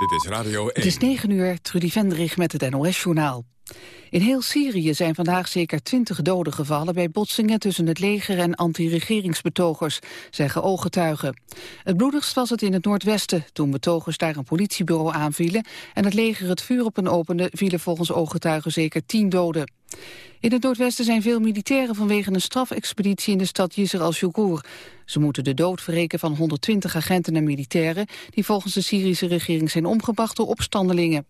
Dit is Radio 1. Het is 9 uur, Trudy Vendrich met het NOS-journaal. In heel Syrië zijn vandaag zeker twintig doden gevallen... bij botsingen tussen het leger en anti-regeringsbetogers, zeggen ooggetuigen. Het bloedigst was het in het noordwesten, toen betogers daar een politiebureau aanvielen... en het leger het vuur op hen opende, vielen volgens ooggetuigen zeker tien doden. In het noordwesten zijn veel militairen vanwege een strafexpeditie in de stad Yisr al-Shukur. Ze moeten de dood verreken van 120 agenten en militairen... die volgens de Syrische regering zijn omgebracht door opstandelingen.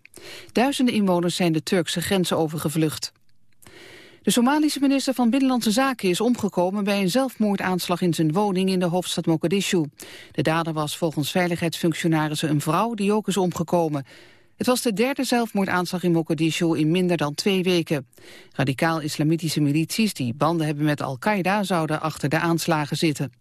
Duizenden inwoners zijn de Turkse grenzen overgevlucht. De Somalische minister van Binnenlandse Zaken is omgekomen bij een zelfmoordaanslag in zijn woning in de hoofdstad Mogadishu. De dader was volgens veiligheidsfunctionarissen een vrouw die ook is omgekomen. Het was de derde zelfmoordaanslag in Mogadishu in minder dan twee weken. Radicaal-islamitische milities die banden hebben met Al-Qaeda zouden achter de aanslagen zitten.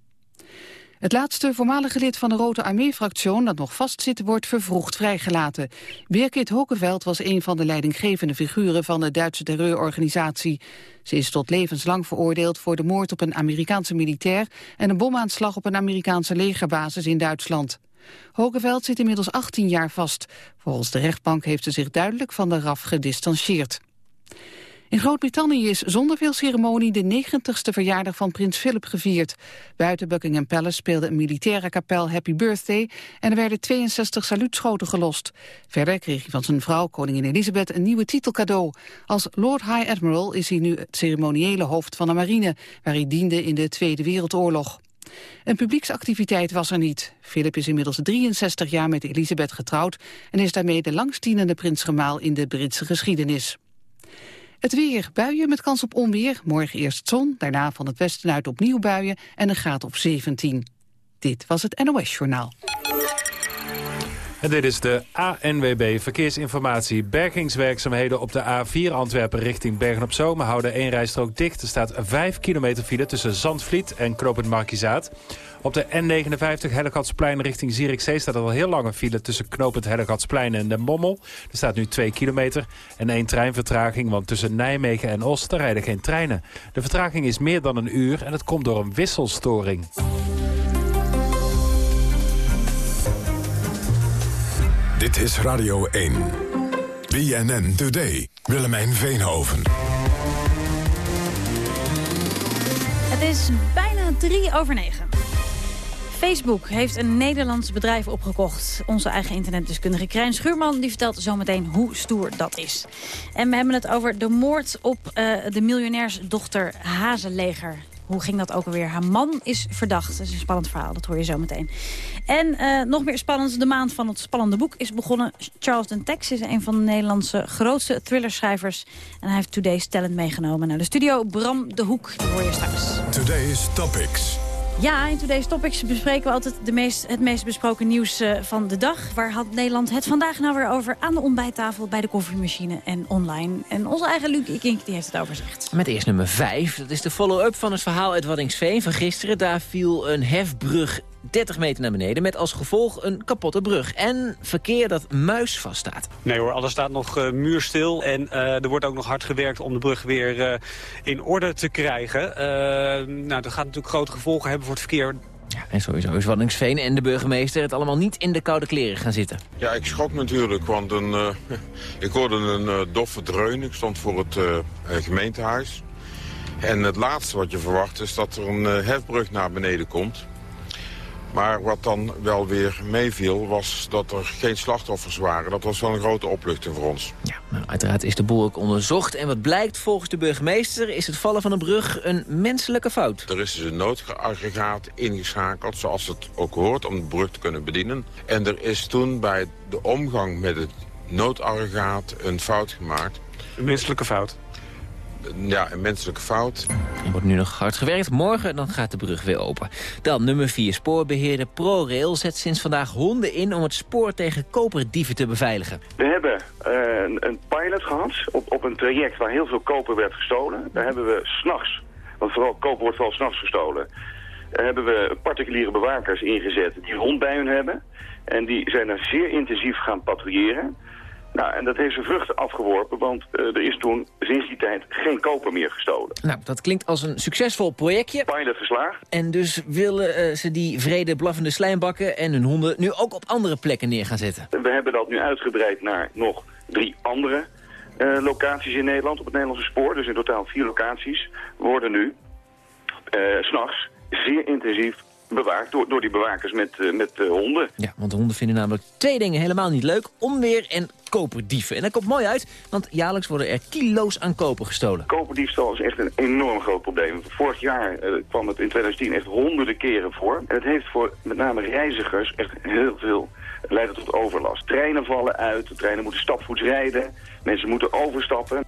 Het laatste voormalige lid van de Rode Armee-fractie dat nog vastzit wordt vervroegd vrijgelaten. Birgit Hokeveld was een van de leidinggevende figuren van de Duitse terreurorganisatie. Ze is tot levenslang veroordeeld voor de moord op een Amerikaanse militair en een bomaanslag op een Amerikaanse legerbasis in Duitsland. Hogeveld zit inmiddels 18 jaar vast. Volgens de rechtbank heeft ze zich duidelijk van de RAF gedistanceerd. In Groot-Brittannië is zonder veel ceremonie de 90ste verjaardag van prins Philip gevierd. Buiten Buckingham Palace speelde een militaire kapel Happy Birthday en er werden 62 saluutschoten gelost. Verder kreeg hij van zijn vrouw, koningin Elizabeth, een nieuwe titel cadeau. Als Lord High Admiral is hij nu het ceremoniële hoofd van de marine, waar hij diende in de Tweede Wereldoorlog. Een publieksactiviteit was er niet. Philip is inmiddels 63 jaar met Elisabeth getrouwd... en is daarmee de langstienende prinsgemaal in de Britse geschiedenis. Het weer, buien met kans op onweer. Morgen eerst zon, daarna van het westen uit opnieuw buien... en een graad op 17. Dit was het NOS Journaal. En dit is de ANWB Verkeersinformatie. Bergingswerkzaamheden op de A4 Antwerpen richting Bergen-op-Zoom... houden één rijstrook dicht. Er staat 5 kilometer file tussen Zandvliet en Knopend Markizaat. Op de N59 Hellegatsplein richting Zierikzee staat er al heel lange file... tussen Knopend Hellegatsplein en de Mommel. Er staat nu 2 kilometer en één treinvertraging... want tussen Nijmegen en Oost rijden geen treinen. De vertraging is meer dan een uur en het komt door een wisselstoring. Dit is Radio 1. BNN Today. Willemijn Veenhoven. Het is bijna drie over negen. Facebook heeft een Nederlands bedrijf opgekocht. Onze eigen internetdeskundige Krijn Schuurman die vertelt zometeen hoe stoer dat is. En we hebben het over de moord op uh, de miljonairsdochter Hazeleger. Hoe ging dat ook alweer? Haar man is verdacht. Dat is een spannend verhaal, dat hoor je zo meteen. En uh, nog meer spannend, de maand van het spannende boek is begonnen. Charleston Tex is een van de Nederlandse grootste thrillerschrijvers. En hij heeft Today's Talent meegenomen naar de studio. Bram de Hoek, die hoor je straks. Today's Topics. Ja, in Today's Topics bespreken we altijd de meest, het meest besproken nieuws uh, van de dag. Waar had Nederland het vandaag nou weer over? Aan de ontbijttafel, bij de koffiemachine en online. En onze eigen Luc Ikink die heeft het overzicht. Met eerst nummer 5. Dat is de follow-up van het verhaal uit Waddingsveen van gisteren. Daar viel een hefbrug 30 meter naar beneden... met als gevolg een kapotte brug. En verkeer dat muis vaststaat. Nee hoor, alles staat nog uh, muurstil. En uh, er wordt ook nog hard gewerkt om de brug weer uh, in orde te krijgen. nou, dat gaat natuurlijk grote gevolgen hebben voor het verkeer. Ja, en sowieso is Waddingsveen en de burgemeester het allemaal niet in de koude kleren gaan zitten. Ja, ik schrok natuurlijk, want een, uh, ik hoorde een uh, doffe dreun. Ik stond voor het uh, gemeentehuis. En het laatste wat je verwacht is dat er een hefbrug naar beneden komt. Maar wat dan wel weer meeviel, was dat er geen slachtoffers waren. Dat was wel een grote opluchting voor ons. Ja, nou, uiteraard is de boel ook onderzocht. En wat blijkt volgens de burgemeester is het vallen van een brug een menselijke fout. Er is dus een noodaggregaat ingeschakeld, zoals het ook hoort, om de brug te kunnen bedienen. En er is toen bij de omgang met het noodaggregaat een fout gemaakt. Een menselijke fout? Ja, een menselijke fout. Er wordt nu nog hard gewerkt. Morgen dan gaat de brug weer open. Dan nummer 4. Spoorbeheerder ProRail zet sinds vandaag honden in... om het spoor tegen koperdieven te beveiligen. We hebben uh, een, een, pilot gehad op, op een traject waar heel veel koper werd gestolen. Daar hebben we s'nachts, want vooral koper wordt vooral s'nachts gestolen... Daar hebben we particuliere bewakers ingezet die hond bij hun hebben. En die zijn er zeer intensief gaan patrouilleren. Nou, en dat heeft zijn vruchten afgeworpen, want eh, er is toen sinds die tijd geen koper meer gestolen. Nou, dat klinkt als een succesvol projectje. Pilot geslaagd. En dus willen eh, ze die vrede blaffende slijmbakken en hun honden nu ook op andere plekken neer gaan zetten. We hebben dat nu uitgebreid naar nog drie andere eh, locaties in Nederland op het Nederlandse spoor. Dus in totaal vier locaties worden nu s s'nachts zeer intensief bewaakt door, door die bewakers met, uh, met uh, honden. Ja, want de honden vinden namelijk twee dingen helemaal niet leuk. Onweer en koperdieven. En dat komt mooi uit, want jaarlijks worden er kilo's aan koper gestolen. Koperdiefstal is echt een enorm groot probleem. Vorig jaar uh, kwam het in 2010 echt honderden keren voor. En het heeft voor met name reizigers echt heel veel leidt tot overlast. Treinen vallen uit, de treinen moeten stapvoets rijden, mensen moeten overstappen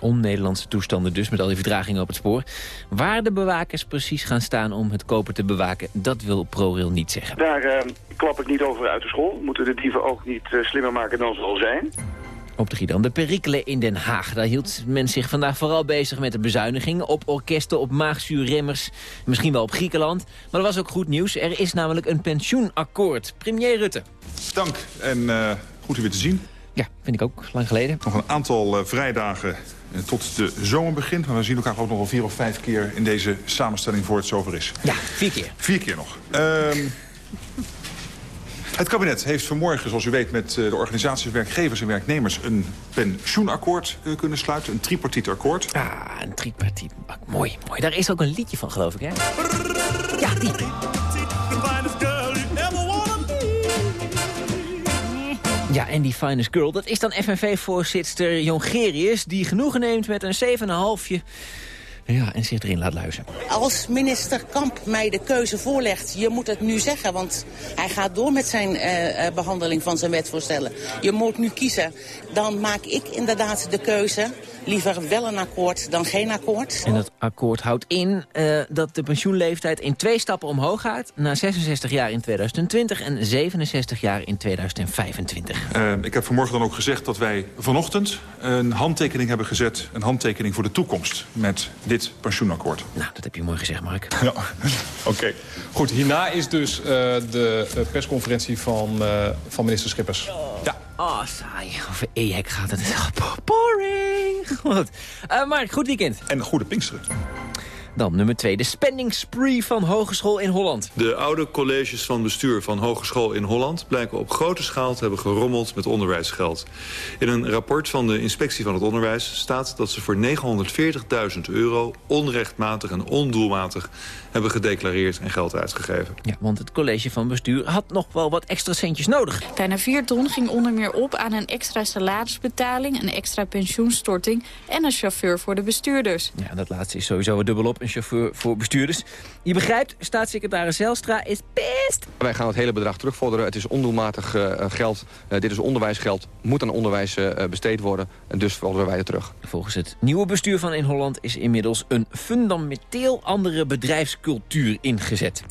on-Nederlandse toestanden dus, met al die verdragingen op het spoor. Waar de bewakers precies gaan staan om het koper te bewaken, dat wil ProRail niet zeggen. Daar uh, klap ik niet over uit de school. Moeten de dieven ook niet uh, slimmer maken dan ze al zijn. Op de Gidan, de perikelen in Den Haag. Daar hield men zich vandaag vooral bezig met de bezuinigingen... op orkesten, op maagzuurremmers, misschien wel op Griekenland. Maar er was ook goed nieuws. Er is namelijk een pensioenakkoord. Premier Rutte. Dank en uh, goed u weer te zien. Ja, vind ik ook. Lang geleden. Nog een aantal vrijdagen tot de zomer begint. Maar we zien elkaar ook nog wel vier of vijf keer in deze samenstelling voor het zover is. Ja, vier keer. Vier keer nog. Um, het kabinet heeft vanmorgen, zoals u weet, met de organisaties werkgevers en werknemers... een pensioenakkoord uh, kunnen sluiten, een tripartiet akkoord. Ah, een tripartiet. Mooi, mooi. Daar is ook een liedje van, geloof ik, hè? Ja, die. Ja, en die finest girl, dat is dan FNV-voorzitter Jongerius... die genoegen neemt met een 7,5 ja, en zich erin laat luizen. Als minister Kamp mij de keuze voorlegt, je moet het nu zeggen... want hij gaat door met zijn uh, behandeling van zijn wetvoorstellen. Je moet nu kiezen. Dan maak ik inderdaad de keuze liever wel een akkoord dan geen akkoord. En dat akkoord houdt in uh, dat de pensioenleeftijd in twee stappen omhoog gaat... naar 66 jaar in 2020 en 67 jaar in 2025. Uh, ik heb vanmorgen dan ook gezegd dat wij vanochtend een handtekening hebben gezet... een handtekening voor de toekomst met dit pensioenakkoord. Nou, dat heb je mooi gezegd, Mark. Ja, oké. Okay. Goed, hierna is dus uh, de persconferentie van, van minister Schippers. Ja. Oh, saai. Over EHEC gaat het. Boring. Goed. Uh, Mark, goed weekend. En goede Pinksteren. Dan nummer 2, de spending spree van Hogeschool in Holland. De oude colleges van bestuur van Hogeschool in Holland... blijken op grote schaal te hebben gerommeld met onderwijsgeld. In een rapport van de Inspectie van het Onderwijs staat dat ze voor 940.000 euro... onrechtmatig en ondoelmatig hebben gedeclareerd en geld uitgegeven. Ja, want het college van bestuur had nog wel wat extra centjes nodig. Bijna 4 ton ging onder meer op aan een extra salarisbetaling... een extra pensioenstorting en een chauffeur voor de bestuurders. Ja, dat laatste is sowieso dubbel op een chauffeur voor bestuurders. Je begrijpt, staatssecretaris Zelstra is best. Wij gaan het hele bedrag terugvorderen. Het is ondoelmatig uh, geld. Uh, dit is onderwijsgeld. Moet aan onderwijs uh, besteed worden. En dus vorderen wij het terug. Volgens het nieuwe bestuur van In Holland is inmiddels een fundamenteel andere bedrijfscultuur ingezet.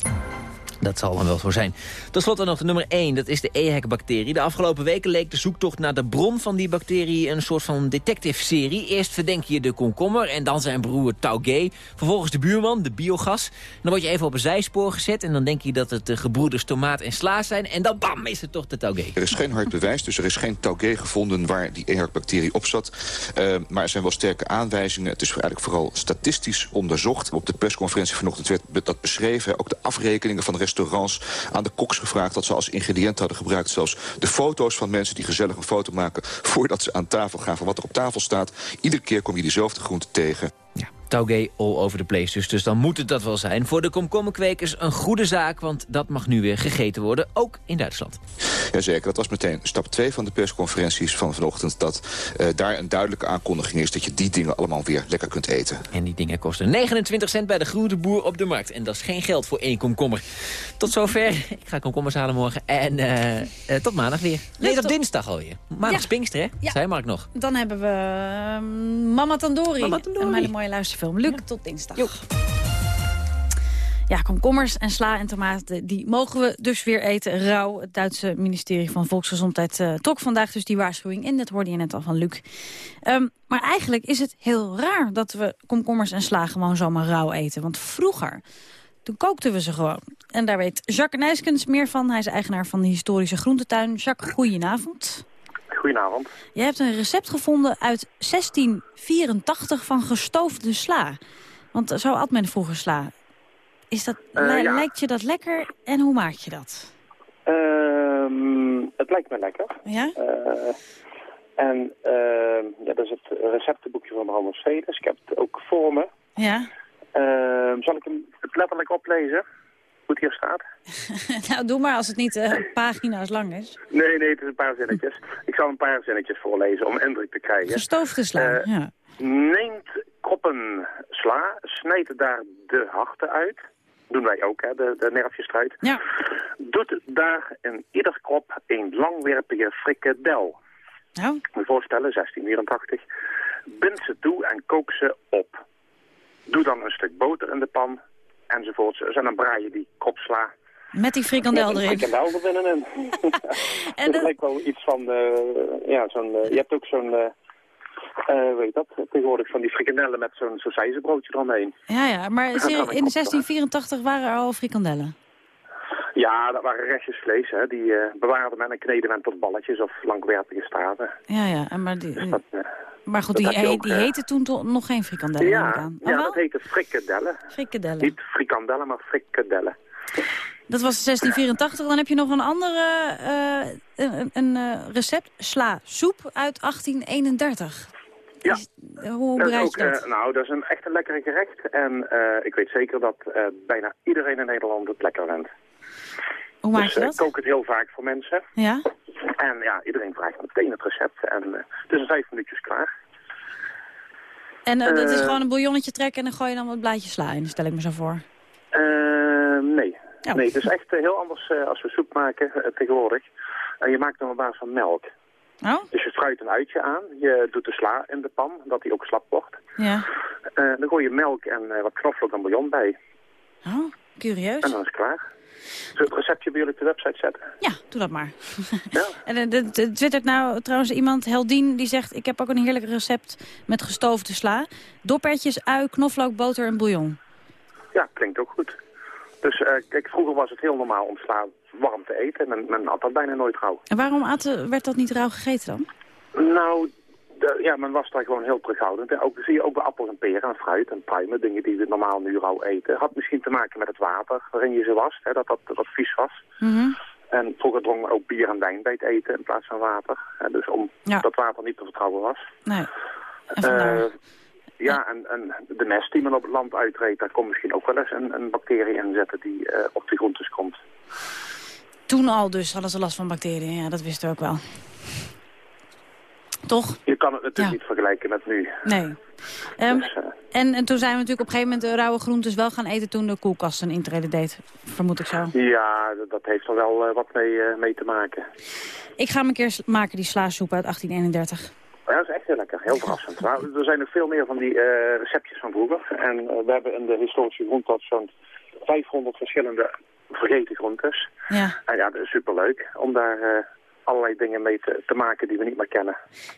Dat zal dan wel zo zijn. Tot slot dan nog de nummer 1, dat is de EHEC-bacterie. De afgelopen weken leek de zoektocht naar de bron van die bacterie... een soort van detective-serie. Eerst verdenk je de komkommer en dan zijn broer Taugé. Vervolgens de buurman, de biogas. Dan word je even op een zijspoor gezet... en dan denk je dat het de gebroeders tomaat en sla zijn... en dan bam, is het toch de Taugé. Er is geen hard bewijs, dus er is geen Taugé gevonden... waar die EHEC-bacterie op zat. Uh, maar er zijn wel sterke aanwijzingen. Het is eigenlijk vooral statistisch onderzocht. Op de persconferentie vanochtend werd dat beschreven. Ook de afrekeningen van de restaurants aan de koks gevraagd... dat ze als ingrediënt hadden gebruikt zelfs de foto's van mensen... die gezellig een foto maken voordat ze aan tafel gaan... van wat er op tafel staat. Iedere keer kom je diezelfde groente tegen. Ja. Taugé all over the place dus. Dus dan moet het dat wel zijn. Voor de komkommerkwekers een goede zaak, want dat mag nu weer gegeten worden, ook in Duitsland. Jazeker, dat was meteen stap 2 van de persconferenties van vanochtend... dat uh, daar een duidelijke aankondiging is dat je die dingen allemaal weer lekker kunt eten. En die dingen kosten 29 cent bij de groenteboer op de markt. En dat is geen geld voor één komkommer. Tot zover. Ik ga komkommers halen morgen. En uh, uh, tot maandag weer. Nee, tot dinsdag alweer. Maandag ja. Pinkster, hè? Ja. Zei Mark nog. Dan hebben we uh, Mama Tandoori. Mama Tandoori. Een hele mooie luisterfilm. Luc, tot dinsdag. Jo. Ja, komkommers en sla en tomaten, die mogen we dus weer eten rauw. Het Duitse ministerie van Volksgezondheid uh, trok vandaag dus die waarschuwing in. Dat hoorde je net al van Luc. Um, maar eigenlijk is het heel raar dat we komkommers en sla gewoon zomaar rauw eten. Want vroeger, toen kookten we ze gewoon. En daar weet Jacques Nijskens meer van. Hij is eigenaar van de historische groentetuin. Jacques, goedenavond. Goedenavond. Jij hebt een recept gevonden uit 1684 van gestoofde sla. Want zo at men vroeger sla. Is dat, Eh, li- ja. Lijkt je dat lekker en hoe maak je dat? Ehm, het lijkt me lekker. Ja? Eh, en ehm, ja, dat is het receptenboekje van Bram Mercedes. Ik heb het ook voor me. Ja? Ehm, zal ik hem het letterlijk oplezen? Het hier staat? nou, doe maar als het niet eh, pagina's lang is. Nee, nee, het is een paar zinnetjes. ik zal een paar zinnetjes voorlezen om indruk te krijgen. Gestoofde sla, Eh, ja. Neemt koppen sla, snijdt daar de harten uit. Doen wij ook, hè, de, de nerfjes eruit. Ja. Doet daar in ieder krop een langwerpige frikadel. Nou? Ik moet voorstellen, 1684. Bind ze toe en kook ze op. Doe dan een stuk boter in de pan, enzovoorts. En dan braai je die kop sla. Met die frikandel Met een erin. frikandel er binnenin. en dat lijkt wel iets van, eh, ja, zo'n, eh, je hebt ook zo'n, eh eh, weet dat, tegenwoordig van die frikandellen met zo'n sausijzenbroodje eromheen. Ja, ja, maar Dat in op, 1684 waren er al frikandellen. Ja, dat waren restjes vlees, hè. Die eh, bewaarde men en kneden men tot balletjes of langwerpige staven. Ja, ja, en maar, die, Dus dat, eh, maar goed, dat die, heb je he- ook, die eh, heette toen toch nog geen frikandellen, ja, aan. Ja dat heette frikadellen. Frikadellen. Niet frikandellen, maar frikadellen. Dat was 1684. Dan heb je nog een andere een, een recept. Sla soep uit 1831. Ja. Hoe Dat is bereid ook, je dat? nou, dat is een echt een lekkere gerecht. En ik weet zeker dat bijna iedereen in Nederland het lekker vindt. Hoe maak dus, je eh, dat? ik kook het heel vaak voor mensen. Ja? En ja, iedereen vraagt meteen het recept. En eh, het is in vijf minuutjes klaar. En eh, dat is gewoon een bouillonnetje trekken en dan gooi je dan wat blaadjes sla in, stel ik me zo voor. Nee. Oh. Nee, het is echt heel anders als we soep maken tegenwoordig. En je maakt hem op basis van melk. Oh? Dus je fruit een uitje aan. Je doet de sla in de pan, dat die ook slap wordt. Ja. Dan gooi je melk en wat knoflook en bouillon bij. Oh, curieus. En dan is het klaar. Zullen we het receptje bij jullie op de website zetten? Ja, doe dat maar. en eh, de, de, twittert nou trouwens iemand, Heldien, die zegt... ik heb ook een heerlijk recept met gestoofde sla. Doppertjes, ui, knoflook, boter en bouillon. Ja, klinkt ook goed. Dus eh, kijk, vroeger was het heel normaal om sla warm te eten. Men, men had dat bijna nooit rauw. En waarom aten, werd dat niet rauw gegeten dan? Nou, de- ja, men was daar gewoon heel terughoudend. En ook, zie je ook bij appels en peren en fruit en pruimen, dingen die we normaal nu rauw eten. Had misschien te maken met het water waarin je ze wast, hè, dat, dat dat vies was. Mhm. En vroeger dronk men ook bier en wijn bij het eten in plaats van water. Hè, dus om Ja. dat water niet te vertrouwen was. Nee. En. Eh, ja, en, en de mest die men op het land uitreed, daar komt misschien ook wel eens een, een bacterie in zetten die eh, op die groentes komt. Toen al dus hadden ze last van bacteriën. Ja, dat wisten we ook wel. Toch? Je kan het natuurlijk Ja. niet vergelijken met nu. Nee. Ehm, Dus, eh, en, en toen zijn we natuurlijk op een gegeven moment de rauwe groentes wel gaan eten... toen de koelkast een intrede deed, vermoed ik zo. ja, dat, heeft er wel eh, wat mee, eh, mee te maken. Ik ga hem een keer maken, die slaasoep uit 1831. Ja, dat is echt heel lekker. Heel verrassend. Maar er zijn nog veel meer van die receptjes van vroeger. En we hebben in de historische groentas zo'n 500 verschillende vergeten groentes. Ja. En ja, dat is superleuk om daar allerlei dingen mee te, te maken die we niet meer kennen.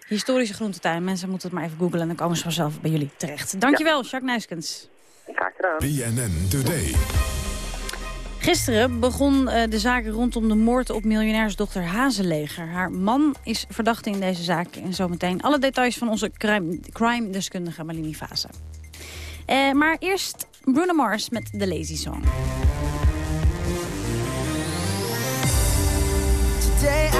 Historische groentetuin. Mensen moeten het maar even googlen en dan komen ze vanzelf bij jullie terecht. Dankjewel, Jacques Nijskens. Graag gedaan. BNN Today. Gisteren begon eh, de zaak rondom de moord op miljonairsdochter Hazeleger. Haar man is verdachte in deze zaak. En zometeen alle details van onze crime- crime-deskundige Malini Fase. Eh, maar eerst Bruno Mars met The Lazy Song. Today I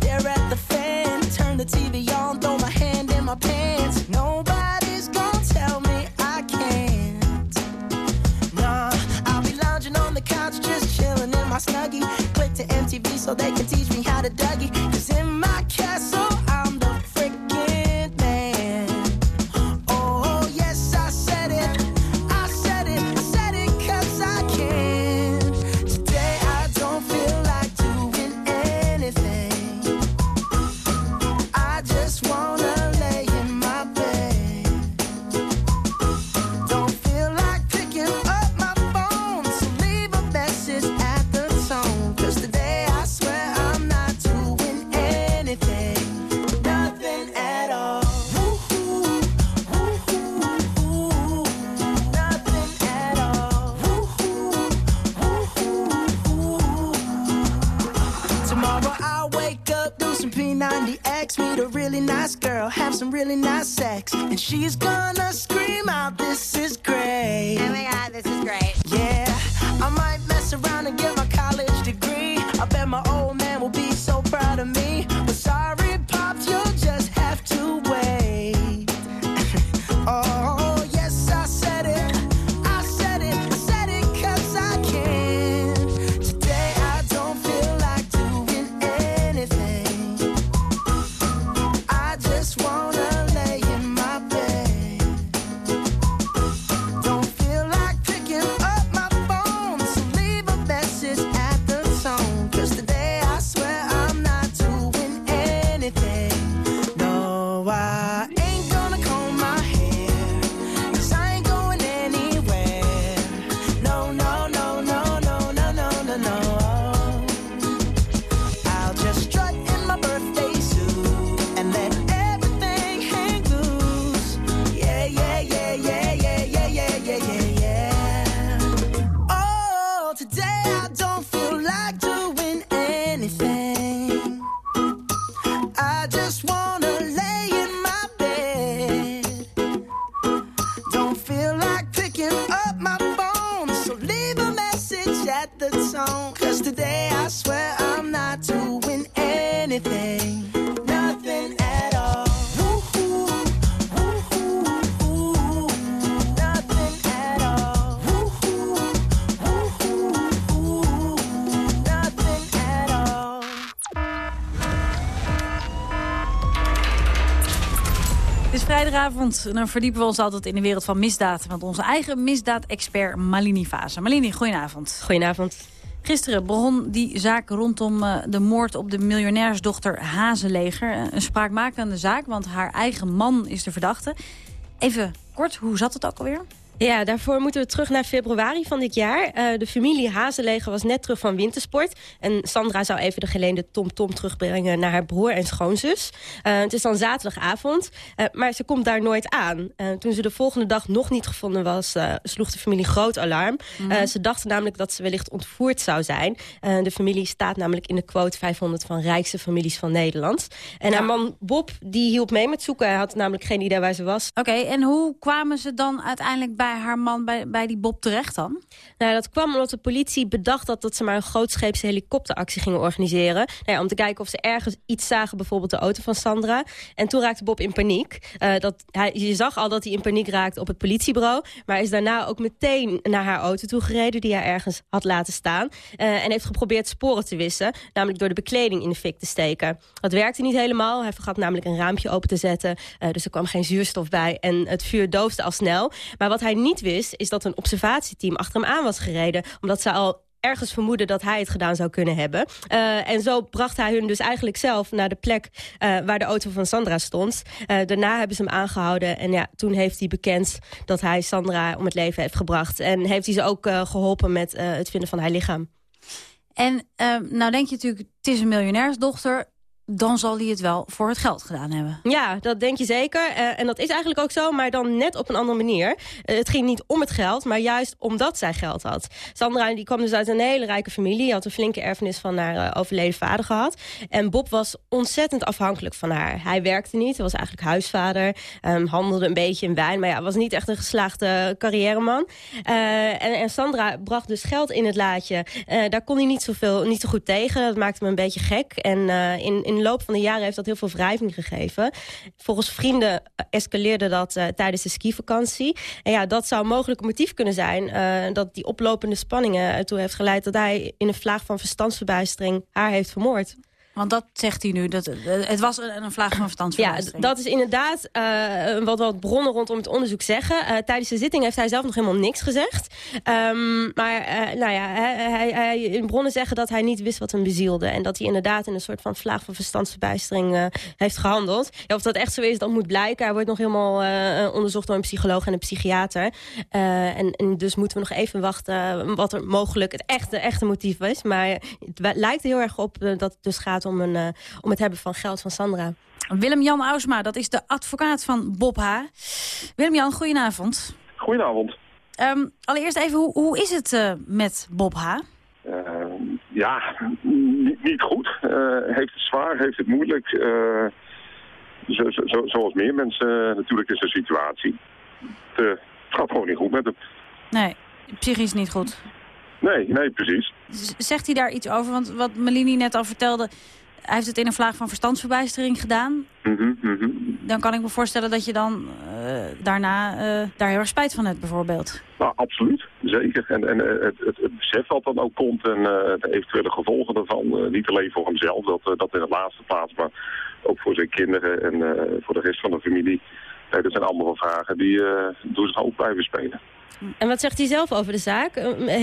so they can teach 90X, meet a really nice girl, have some really nice sex, and she's gonna scream out, This is great. Oh my god, this is great. Yeah, I might mess around and get Het is vrijdagavond en dan verdiepen we ons altijd in de wereld van misdaad. Want onze eigen misdaadexpert Malini Vasa. Malini, goedenavond. Goedenavond. Gisteren begon die zaak rondom eh, de moord op de miljonairsdochter Hazeleger. Eh, Een spraakmakende zaak, want haar eigen man is de verdachte. Even kort, hoe zat het ook alweer? Ja, daarvoor moeten we terug naar februari van dit jaar. Eh, de familie Hazeleger was net terug van wintersport. En Sandra zou even de geleende TomTom terugbrengen naar haar broer en schoonzus. Eh, het is dan zaterdagavond, eh, maar ze komt daar nooit aan. Toen ze de volgende dag nog niet gevonden was, sloeg de familie groot alarm. Mhm. Ze dachten namelijk dat ze wellicht ontvoerd zou zijn. De familie staat namelijk in de quote 500 van rijkste families van Nederland. En haar man Bob, die hielp mee met zoeken. Hij had namelijk geen idee waar ze was. Oké, en hoe kwamen ze dan uiteindelijk bij haar man, bij, bij die Bob terecht dan? Nou, dat kwam omdat de politie bedacht had dat ze maar een grootscheepse helikopteractie gingen organiseren. Nou om te kijken of ze ergens iets zagen, bijvoorbeeld de auto van Sandra. En toen raakte Bob in paniek. Eh, dat, hij, je zag al dat hij in paniek raakte op het politiebureau. Maar is daarna ook meteen naar haar auto toe gereden die hij ergens had laten staan. Eh, en heeft geprobeerd sporen te wissen, namelijk door de bekleding in de fik te steken. Dat werkte niet helemaal. Hij vergat namelijk een raampje open te zetten. eh, dus er kwam geen zuurstof bij en het vuur doofde al snel. Maar wat hij niet wist, is dat een observatieteam achter hem aan was gereden. Omdat ze al ergens vermoeden dat hij het gedaan zou kunnen hebben. Eh, en zo bracht hij hun dus eigenlijk zelf naar de plek eh, waar de auto van Sandra stond. Eh, daarna hebben ze hem aangehouden en ja, toen heeft hij bekend dat hij Sandra om het leven heeft gebracht. En heeft hij ze ook eh, geholpen met het vinden van haar lichaam. En eh, nou denk je natuurlijk, het is een miljonairsdochter. Dan zal hij het wel voor het geld gedaan hebben. Ja, dat denk je zeker. Eh, en dat is eigenlijk ook zo, maar dan net op een andere manier. Eh, het ging niet om het geld, maar juist omdat zij geld had. Sandra die kwam dus uit een hele rijke familie. Had een flinke erfenis van haar eh, overleden vader gehad. En Bob was ontzettend afhankelijk van haar. Hij werkte niet, hij was eigenlijk huisvader. ehm, handelde een beetje in wijn, maar ja, was niet echt een geslaagde carrièreman. En, en Sandra bracht dus geld in het laadje. Daar kon hij niet, zoveel, niet zo goed tegen. Dat maakte me een beetje gek. En in, in de loop van de jaren heeft dat heel veel wrijving gegeven. Volgens vrienden escaleerde dat eh, tijdens de skivakantie. En ja, dat zou mogelijk een motief kunnen zijn... eh, dat die oplopende spanningen ertoe heeft geleid... dat hij in een vlaag van verstandsverbijstering haar heeft vermoord. Want dat zegt hij nu. Dat, eh, het was een, een vlaag van Ja, verstandsverbijstering. dat is inderdaad eh, wat, wat bronnen rondom het onderzoek zeggen. Eh, tijdens de zitting heeft hij zelf nog helemaal niks gezegd. Ehm, maar nou ja, hij, hij, hij- in bronnen zeggen dat hij niet wist wat hem bezielde. En dat hij inderdaad in een soort van vlaag van verstandsverbijstering heeft gehandeld. Ja, of dat echt zo is, dat moet blijken. Hij wordt nog helemaal onderzocht door een psycholoog en een psychiater. En, en dus moeten we nog even wachten wat er mogelijk het echte, echte motief is. Maar het lijkt heel erg op dat het dus gaat om, een, eh, om het hebben van geld van Sandra. Willem-Jan Ausma, dat is de advocaat van Bob H. Willem-Jan, goedenavond. Goedenavond. Ehm, allereerst even, hoe, hoe is het eh, met Bob H? Eh, ja, niet, niet goed. Uh, heeft het zwaar, heeft het moeilijk. Uh, zo, zo, zoals meer mensen natuurlijk in zijn situatie. Het, het, gaat gewoon niet goed met hem. Nee, psychisch niet goed. Nee, nee, precies. Zegt hij daar iets over? Want wat Melini net al vertelde... Hij heeft het in een vlaag van verstandsverbijstering gedaan. Mm -hmm, Dan kan ik me voorstellen dat je dan uh, daarna uh, daar heel erg spijt van hebt bijvoorbeeld. Nou, absoluut. Zeker. En, en uh, het, het, het, besef wat dan ook komt en de eventuele gevolgen daarvan. niet alleen voor hemzelf, dat, dat in de laatste plaats, maar ook voor zijn kinderen en voor de rest van de familie. dat zijn allemaal vragen die door zijn hoofd blijven spelen. En wat zegt hij zelf over de zaak?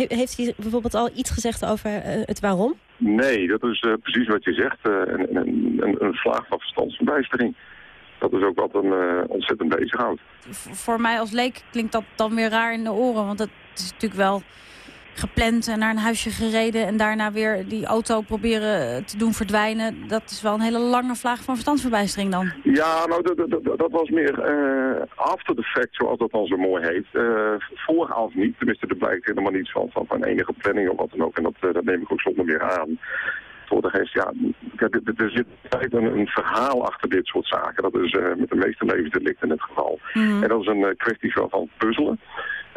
Heeft hij bijvoorbeeld al iets gezegd over het waarom? Nee, dat is uh, precies wat je zegt. Uh, een, een, een vlaag van verstandsverbijstering. Dat is ook wat hem uh, ontzettend bezighoudt. Voor mij als leek klinkt dat dan weer raar in de oren. Want het is natuurlijk wel gepland en naar een huisje gereden... en daarna weer die auto proberen te doen verdwijnen. Dat is wel een hele lange vlaag van verstandsverbijstering dan. Ja, nou, dat was meer uh, after the fact, zoals dat dan zo mooi heet. Uh, vooraf niet, tenminste, er blijkt helemaal niets van, van, van enige planning of wat dan ook. En dat, dat neem ik ook zonder meer aan voor de rest, ja, er zit een, een verhaal achter dit soort zaken. Dat is uh, met de meeste levensdelicten in het geval. Mhm. En dat is een kwestie van puzzelen.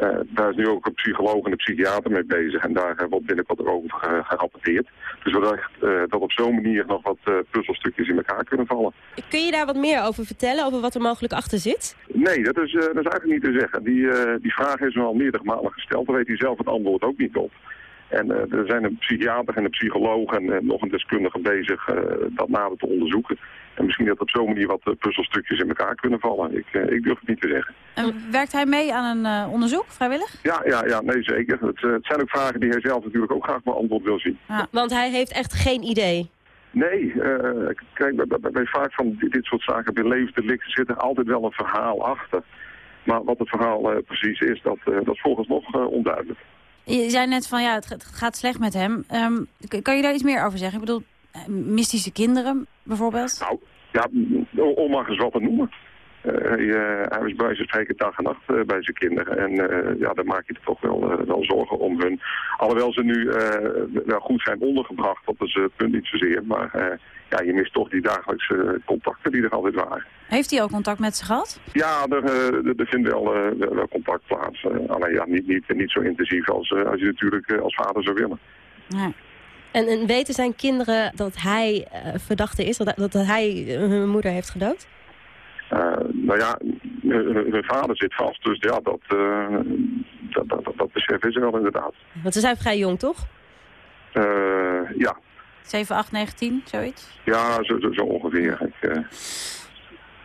Uh, daar is nu ook een psycholoog en een psychiater mee bezig. En daar wordt binnenkort over gerapporteerd. Dus we dachten dat op zo'n manier nog wat puzzelstukjes in elkaar kunnen vallen. Kun je daar wat meer over vertellen, over wat er mogelijk achter zit? Nee, dat is, dat is eigenlijk niet te zeggen. Die, die vraag is al meerdere malen gesteld. Daar weet hij zelf het antwoord ook niet op. En uh, er zijn een psychiater en een psycholoog en uh, nog een deskundige bezig uh, dat nader te onderzoeken. En misschien dat op zo'n manier wat puzzelstukjes in elkaar kunnen vallen. Ik, ik durf het niet te zeggen. En werkt hij mee aan een onderzoek, vrijwillig? Ja, ja, ja nee zeker. Het, het, zijn ook vragen die hij zelf natuurlijk ook graag beantwoord wil zien. Ja, want hij heeft echt geen idee? Nee, kijk, bij, bij, bij, vaak van dit, dit soort zaken bij levensdelicten zit er altijd wel een verhaal achter. Maar wat het verhaal precies is, dat, dat is volgens nog onduidelijk. Je zei net van ja, het gaat slecht met hem. Um, kan je daar iets meer over zeggen? Ik bedoel, mystische kinderen bijvoorbeeld? Nou, ja, om maar eens wat te noemen. Uh, hij, uh, hij, was bij zijn spreken dag en nacht uh, bij zijn kinderen. En ja, dan maak je er toch wel, wel zorgen om hun. Alhoewel ze nu wel goed zijn ondergebracht, dat is het punt niet zozeer. Maar ja, je mist toch die dagelijkse contacten die er altijd waren. Heeft hij ook contact met ze gehad? Ja, er, er, er vindt wel, wel contact plaats. alleen ja, niet, niet, niet zo intensief als, als je natuurlijk als vader zou willen. Nee. En, en weten zijn kinderen dat hij verdachte is, dat, dat hij hun moeder heeft gedood? Uh, nou ja, hun vader zit vast, dus ja, dat, uh, dat, dat, dat, dat besef is er wel inderdaad. Want ze zijn vrij jong, toch? Uh, ja. 7, 8, 9, 10, zoiets? Ja, zo, zo, zo ongeveer. Ik,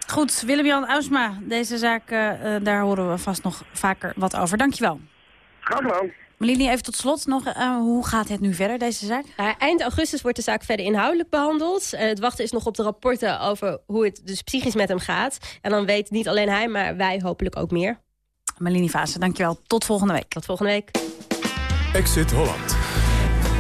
Goed, Willem-Jan Ausma, deze zaak, daar horen we vast nog vaker wat over. Dankjewel. Graag gedaan. Melanie, even tot slot nog. Uh, hoe gaat het nu verder, deze zaak? Uh, eind augustus wordt de zaak verder inhoudelijk behandeld. Uh, het wachten is nog op de rapporten over hoe het dus psychisch met hem gaat. En dan weet niet alleen hij, maar wij hopelijk ook meer. Melanie Vaassen, dankjewel. Tot volgende week. Tot volgende week. Exit Holland.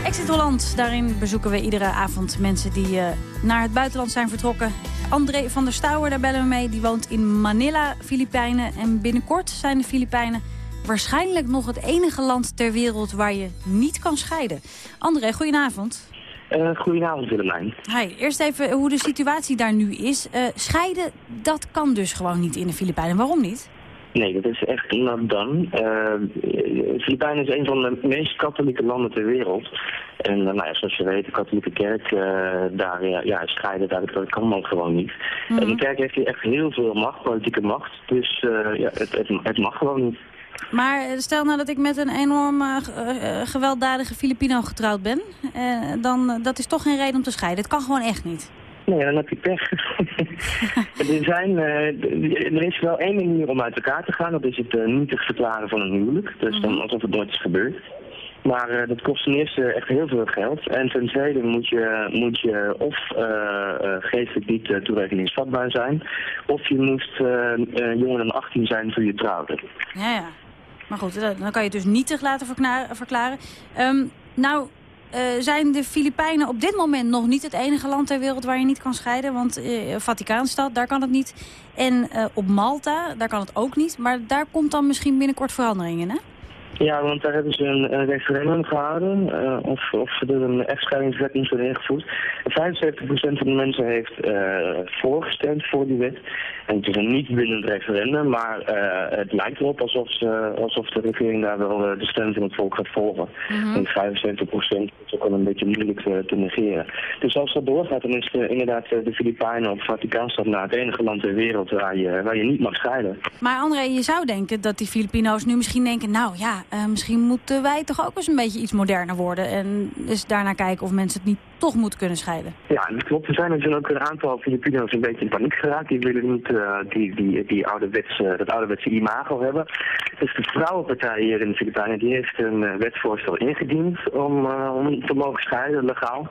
Exit Holland, daarin bezoeken we iedere avond mensen die naar het buitenland zijn vertrokken. André van der Stouwer, daar bellen we mee. Die woont in Manila, Filipijnen. En binnenkort zijn de Filipijnen waarschijnlijk nog het enige land ter wereld waar je niet kan scheiden. André, goedenavond. Uh, goedenavond Willemijn. Hi, eerst even hoe de situatie daar nu is. Uh, scheiden, dat kan dus gewoon niet in de Filipijnen. Waarom niet? Nee, dat is echt not done. Uh, Filipijnen is een van de meest katholieke landen ter wereld. En nou ja, zoals je weet, de katholieke kerk, daar ja, scheiden, daar, dat kan dan gewoon niet. Mhm. En de kerk heeft hier echt heel veel macht, politieke macht. Dus ja, het, het, het mag gewoon niet. Maar stel nou dat ik met een enorm uh, gewelddadige Filipino getrouwd ben. Uh, dan dat is toch geen reden om te scheiden. Het kan gewoon echt niet. Nee, dan heb je pech. er, zijn, er is wel één manier om uit elkaar te gaan. Dat is het nietig verklaren van een huwelijk. Dus dan alsof het nooit is gebeurd. Maar dat kost ten eerste echt heel veel geld. En ten tweede moet je, moet je of geestelijk niet toerekeningsvatbaar zijn... of je moest jonger dan 18 zijn voor je trouwde. Ja, ja. Maar goed, dan kan je het dus nietig laten verklaren. Um, nou, uh, zijn de Filipijnen op dit moment nog niet het enige land ter wereld waar je niet kan scheiden. Want uh, Vaticaanstad, daar kan het niet. En uh, op Malta, daar kan het ook niet. Maar daar komt dan misschien binnenkort verandering in, hè? Ja, want daar hebben ze een, referendum gehouden of, of er een echtscheidingswet moest worden ingevoerd. 75% van de mensen heeft voorgestemd voor die wet. En het is een niet bindend referendum, maar uh, het lijkt erop alsof, ze, alsof de regering daar wel de stem van het volk gaat volgen. Mm -hmm. En 75% is ook wel een beetje moeilijk te, te, negeren. Dus als dat doorgaat, dan is de, inderdaad de Filipijnen of Vaticaanstad nou het enige land ter wereld waar je, waar je niet mag scheiden. Maar André, je zou denken dat die Filipino's nu misschien denken, nou ja, misschien moeten wij toch ook eens een beetje iets moderner worden. En dus daarna kijken of mensen het niet toch moeten kunnen scheiden. Ja, dat klopt. Er zijn natuurlijk ook een aantal Filipino's een beetje in paniek geraakt. Die willen niet uh, die, die, die ouderwetse, dat ouderwetse imago hebben. Dus de vrouwenpartij hier in de Filipijnen die heeft een uh, wetsvoorstel ingediend om, uh, om te mogen scheiden, legaal.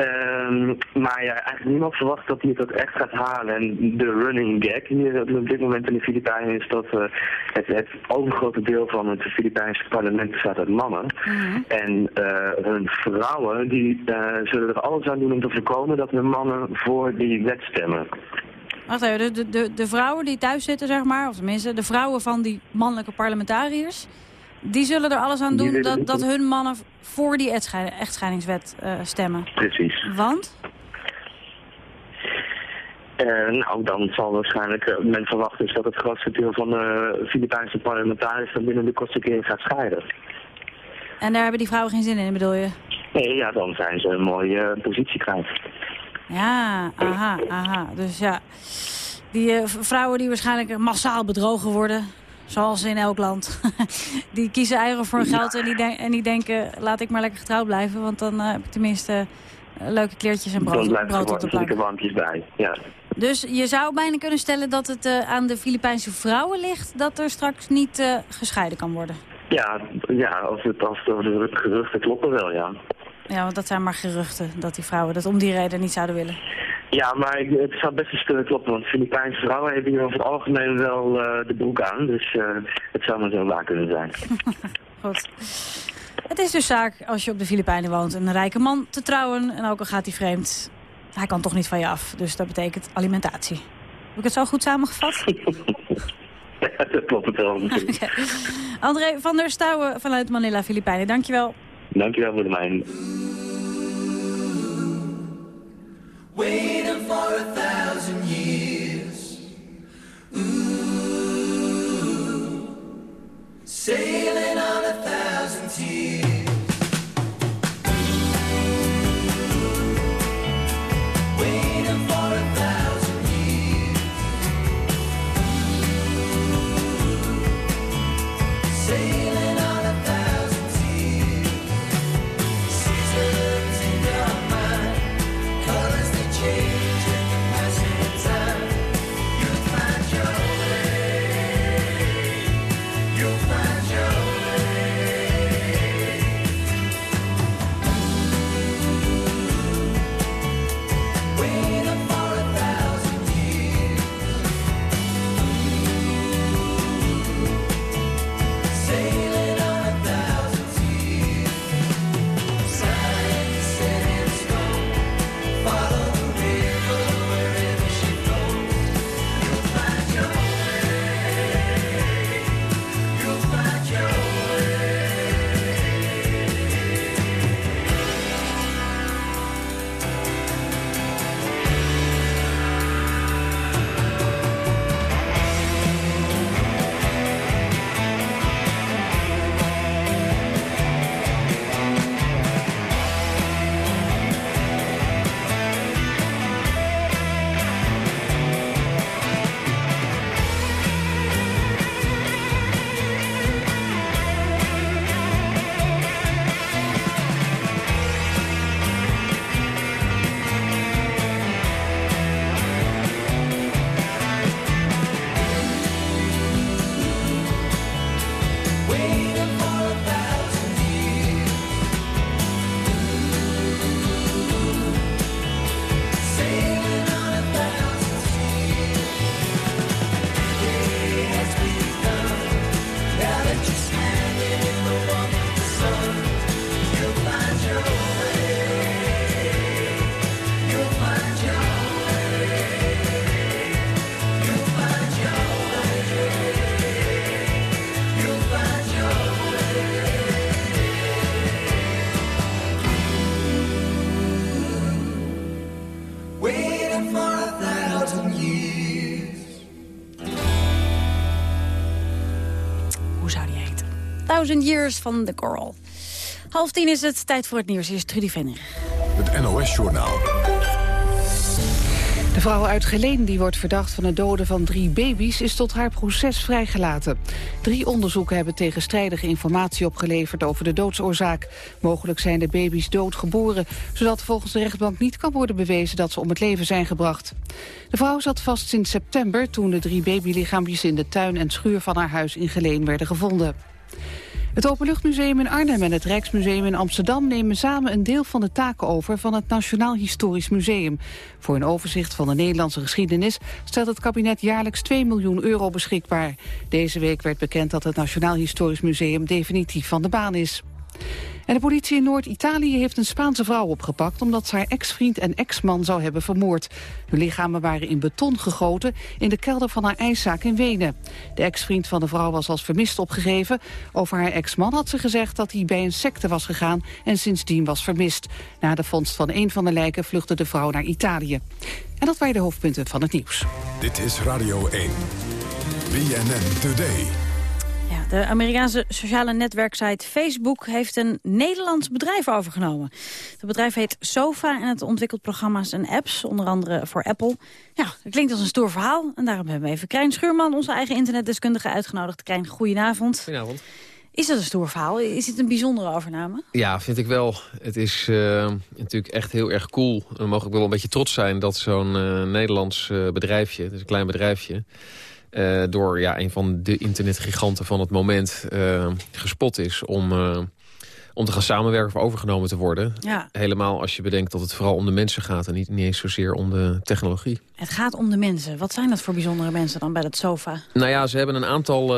Um, maar ja, eigenlijk niemand verwacht dat hij het ook echt gaat halen. En de running gag hier op dit moment in de Filipijnen is dat uh, het, het overgrote deel van het Filipijnse parlement bestaat uit mannen. Mm -hmm. En uh, hun vrouwen die uh, zullen er alles aan doen om te voorkomen dat hun mannen voor die wet stemmen. Wacht even, de, de, de vrouwen die thuis zitten, zeg maar, of tenminste de vrouwen van die mannelijke parlementariërs... Die zullen er alles aan doen dat, dat hun mannen voor die echtscheidingswet uh, stemmen. Precies. Want? Uh, nou, dan zal waarschijnlijk, uh, men verwacht dus dat het grootste deel van de Filipijnse parlementariërs dan binnen de kortste keer gaat scheiden. En daar hebben die vrouwen geen zin in, bedoel je? Nee, ja, dan zijn ze een mooie positie kwijt. Ja, aha, aha. Dus ja, die vrouwen die waarschijnlijk massaal bedrogen worden, Zoals in elk land. die kiezen eigenlijk voor hun geld en die, en die denken... laat ik maar lekker getrouwd blijven, want dan uh, heb ik tenminste uh, leuke kleertjes en brood, dan brood op de plank. Warmpjes bij, ja. Dus je zou bijna kunnen stellen dat het uh, aan de Filipijnse vrouwen ligt... dat er straks niet gescheiden kan worden. Ja, ja als, het, als de geruchten kloppen wel, ja. Ja, want dat zijn maar geruchten, dat die vrouwen dat om die reden niet zouden willen. Ja, maar het zou best eens kunnen kloppen, want Filipijnse vrouwen hebben hier over het algemeen wel uh, de broek aan. Dus uh, het zou maar zo waar kunnen zijn. Goed. Het is dus zaak, als je op de Filipijnen woont, een rijke man te trouwen. En ook al gaat hij vreemd, hij kan toch niet van je af. Dus dat betekent alimentatie. Heb ik het zo goed samengevat? ja, dat klopt het wel okay. André van der Stouwen vanuit Manila, Filipijnen. Dankjewel. Dankjewel voor de mijn. waiting for a thousand years. Ooh, sailing on a thousand tears. Thousand Years van The Coral. Half tien is het, tijd voor het nieuws. Hier is Trudy Venner. Het NOS-journaal. De vrouw uit Geleen die wordt verdacht van het doden van drie baby's... is tot haar proces vrijgelaten. Drie onderzoeken hebben tegenstrijdige informatie opgeleverd over de doodsoorzaak. Mogelijk zijn de baby's doodgeboren... zodat volgens de rechtbank niet kan worden bewezen dat ze om het leven zijn gebracht. De vrouw zat vast sinds september toen de drie babylichaampjes... in de tuin en schuur van haar huis in Geleen werden gevonden. Het Openluchtmuseum in Arnhem en het Rijksmuseum in Amsterdam nemen samen een deel van de taken over van het Nationaal Historisch Museum. Voor een overzicht van de Nederlandse geschiedenis stelt het kabinet jaarlijks 2 miljoen euro beschikbaar. Deze week werd bekend dat het Nationaal Historisch Museum definitief van de baan is. En de politie in Noord-Italië heeft een Spaanse vrouw opgepakt... omdat ze haar ex-vriend en ex-man zou hebben vermoord. Hun lichamen waren in beton gegoten in de kelder van haar ijszaak in Wenen. De ex-vriend van de vrouw was als vermist opgegeven. Over haar ex-man had ze gezegd dat hij bij een secte was gegaan... en sindsdien was vermist. Na de vondst van een van de lijken vluchtte de vrouw naar Italië. En dat waren de hoofdpunten van het nieuws. Dit is Radio 1. BNN Today. De Amerikaanse sociale netwerksite Facebook heeft een Nederlands bedrijf overgenomen. Het bedrijf heet Sofa en het ontwikkelt programma's en apps, onder andere voor Apple. Ja, dat klinkt als een stoer verhaal en daarom hebben we even Krijn Schuurman, onze eigen internetdeskundige, uitgenodigd. Krijn, goedenavond. Goedenavond. Is dat een stoer verhaal? Is dit een bijzondere overname? Ja, vind ik wel. Het is uh, natuurlijk echt heel erg cool. We mogen ook wel een beetje trots zijn dat zo'n uh, Nederlands uh, bedrijfje, het is een klein bedrijfje... Uh, door ja, een van de internetgiganten van het moment uh, gespot is om, uh, om te gaan samenwerken of overgenomen te worden. Ja. Helemaal als je bedenkt dat het vooral om de mensen gaat en niet, niet eens zozeer om de technologie. Het gaat om de mensen. Wat zijn dat voor bijzondere mensen dan bij dat sofa? Nou ja, ze hebben een aantal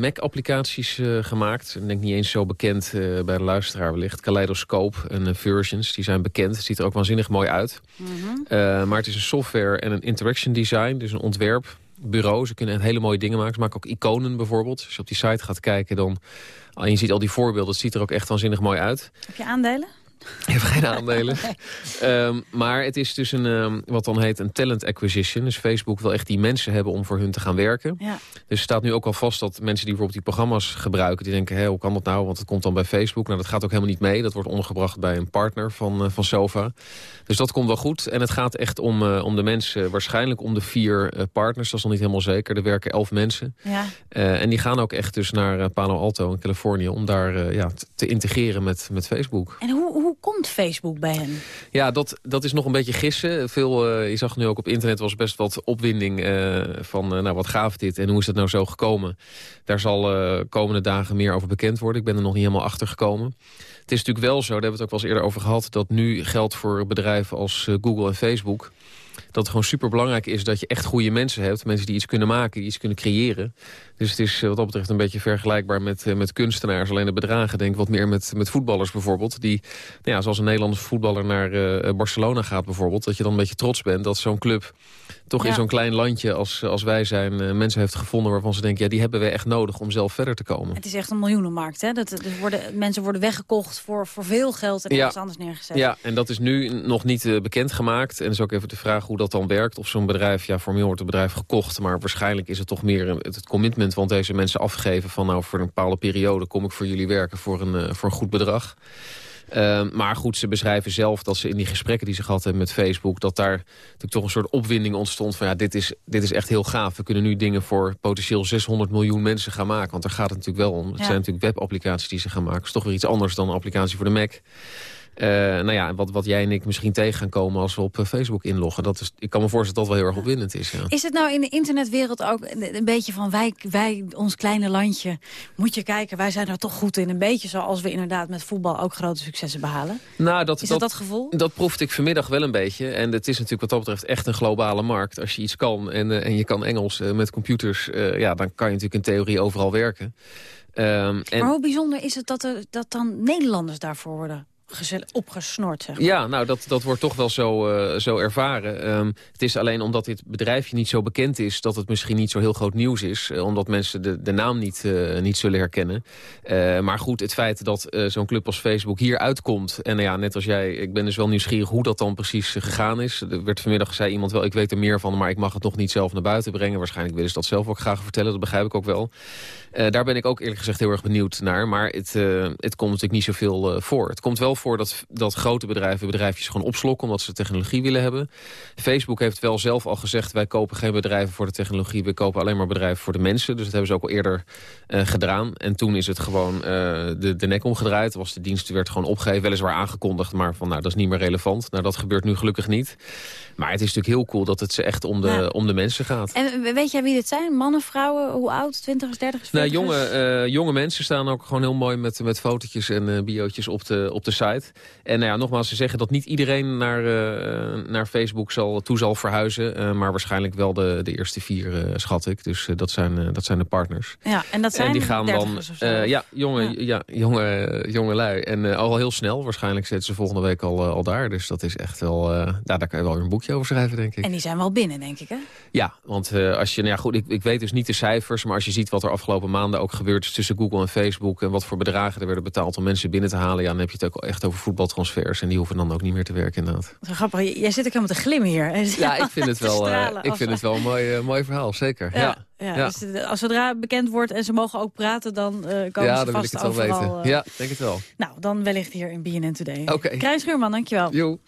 Mac-applicaties gemaakt. Ik denk niet eens zo bekend bij de luisteraar wellicht. Kaleidoscope en Versions, die zijn bekend. Het ziet er ook waanzinnig mooi uit. Mhm. -hmm. maar het is een software en een interaction design, dus een ontwerp bureau. Ze kunnen hele mooie dingen maken. Ze maken ook iconen bijvoorbeeld. Als je op die site gaat kijken, dan... En je ziet al die voorbeelden, het ziet er ook echt waanzinnig mooi uit. Heb je aandelen? Heb geen aandelen. um, maar het is dus een, um, wat dan heet een talent acquisition. Dus Facebook wil echt die mensen hebben om voor hun te gaan werken. Ja. Dus het staat nu ook al vast dat mensen die bijvoorbeeld die programma's gebruiken... die denken, hé, hoe kan dat nou? Want het komt dan bij Facebook. Nou, dat gaat ook helemaal niet mee. Dat wordt ondergebracht bij een partner van, uh, van Sofa. Dus dat komt wel goed. En het gaat echt om, uh, om de mensen, waarschijnlijk om de vier uh, partners. Dat is nog niet helemaal zeker. Er werken elf mensen. Ja. en die gaan ook echt dus naar Palo Alto in Californië... om daar ja, te integreren met, met Facebook. En hoe, hoe komt Facebook bij hen? Ja, dat, dat is nog een beetje gissen. Veel, uh, je zag nu ook op internet was best wat opwinding uh, van... Uh, nou, wat gaaf dit en hoe is dat nou zo gekomen? Daar zal komende dagen meer over bekend worden. Ik ben er nog niet helemaal achter gekomen. Het is natuurlijk wel zo, daar hebben we het ook wel eens eerder over gehad... dat nu geldt voor bedrijven als Google en Facebook dat het gewoon super belangrijk is dat je echt goede mensen hebt. Mensen die iets kunnen maken, die iets kunnen creëren. Dus het is wat dat betreft een beetje vergelijkbaar met, met kunstenaars. Alleen de bedragen denk ik wat meer met, met voetballers bijvoorbeeld. Die, nou ja, zoals een Nederlandse voetballer naar uh, Barcelona gaat bijvoorbeeld. Dat je dan een beetje trots bent dat zo'n club toch Ja. in zo'n klein landje als, als wij zijn... uh, mensen heeft gevonden waarvan ze denken... ja, die hebben we echt nodig om zelf verder te komen. Het is echt een miljoenenmarkt. Hè? Dat, dus worden, mensen worden weggekocht voor, voor veel geld en Ja. anders neergezet. Ja, en dat is nu nog niet uh, bekendgemaakt. En is ook even de vraag hoe dat dan werkt. Of zo'n bedrijf, ja, formeel wordt het bedrijf gekocht... maar waarschijnlijk is het toch meer een- het, het commitment... want deze mensen afgeven van nou voor een bepaalde periode... kom ik voor jullie werken voor een, uh, voor een goed bedrag. Uh, maar goed, ze beschrijven zelf dat ze in die gesprekken die ze gehad hebben met Facebook... dat daar natuurlijk toch een soort opwinding ontstond van... ja, dit is, dit is echt heel gaaf. We kunnen nu dingen voor potentieel 600 miljoen mensen gaan maken. Want daar gaat het natuurlijk wel om. Het Ja. zijn natuurlijk webapplicaties die ze gaan maken. Het is toch weer iets anders dan een applicatie voor de Mac. Uh, nou ja, wat, wat jij en ik misschien tegen gaan komen als we op eh, Facebook inloggen. Dat is, ik kan me voorstellen dat dat wel heel erg opwindend is. Ja. Is het nou in de internetwereld ook een beetje van wij, wij, ons kleine landje, moet je kijken, wij zijn er toch goed in. Een beetje zoals we inderdaad met voetbal ook grote successen behalen. Nou, dat, Is dat dat gevoel? Dat proefde ik vanmiddag wel een beetje. En het is natuurlijk wat dat betreft echt een globale markt. Als je iets kan en, eh, en je kan Engels eh, met computers... eh, ja, dan kan je natuurlijk in theorie overal werken. Ehm, en, Maar hoe bijzonder is het dat, er, dat dan Nederlanders daarvoor worden maar. Ja, nou, dat, dat wordt toch wel zo, eh, zo ervaren. Ehm, het is alleen omdat dit bedrijfje niet zo bekend is... dat het misschien niet zo heel groot nieuws is. eh, omdat mensen de, de naam niet, eh, niet zullen herkennen. Maar goed, het feit dat zo'n club als Facebook hier uitkomt... en nou ja, net als jij, ik ben dus wel nieuwsgierig hoe dat dan precies gegaan is. Er werd vanmiddag zei iemand wel, ik weet er meer van... maar ik mag het nog niet zelf naar buiten brengen. Waarschijnlijk willen ze dat zelf ook graag vertellen, dat begrijp ik ook wel. Daar ben ik ook eerlijk gezegd heel erg benieuwd naar. Maar het, het komt natuurlijk niet zoveel voor. Het komt wel voor dat, dat grote bedrijven bedrijfjes gewoon opslokken... omdat ze technologie willen hebben. Facebook heeft wel zelf al gezegd... wij kopen geen bedrijven voor de technologie... we kopen alleen maar bedrijven voor de mensen. Dus dat hebben ze ook al eerder eh, gedaan. En toen is het gewoon eh, de, de nek omgedraaid. Was de dienst werd gewoon opgegeven, weliswaar aangekondigd... maar van nou, dat is niet meer relevant. Nou, dat gebeurt nu gelukkig niet. Maar het is natuurlijk heel cool dat het ze echt om de, Ja. om de mensen gaat. En weet jij wie dit zijn? Mannen, vrouwen, hoe oud? 20, 30, 40? Nou, jonge, eh, jonge mensen staan ook gewoon heel mooi met, met fotootjes en eh biootjes op de, op de site. En nou ja, nogmaals, ze zeggen dat niet iedereen naar, eh, naar Facebook zal, toe zal verhuizen. maar waarschijnlijk wel de, de eerste vier, schat ik. Dus dat, zijn, dat zijn de partners. Ja, en dat zijn en die gaan dan, ja, jonge, ja. jonge, jonge lui. En al heel snel, waarschijnlijk zitten ze volgende week al, al daar. Dus dat is echt wel, nou, daar kan je wel weer een boekje over schrijven, denk ik. En die zijn wel binnen, denk ik, hè? Ja, want eh, als je, nou ja, goed, ik, ik weet dus niet de cijfers, maar als je ziet wat er afgelopen maanden ook gebeurd is tussen Google en Facebook en wat voor bedragen er werden betaald om mensen binnen te halen, ja, dan heb je het ook echt over voetbaltransfers en die hoeven dan ook niet meer te werken inderdaad. Zo grappig. Jij zit ook helemaal te glimmen hier. Ja, ik vind het wel, eh, ik vind het wel een mooi, eh, mooi verhaal, zeker. Ja, Ja, ja, Dus als zodra bekend wordt en ze mogen ook praten, dan eh komen Ja, ze dan wil vast ik het wel weten. Ja, denk het wel. Nou, dan wellicht hier in BNN Today. Oké. Krijn Schuurman, dankjewel. Jo.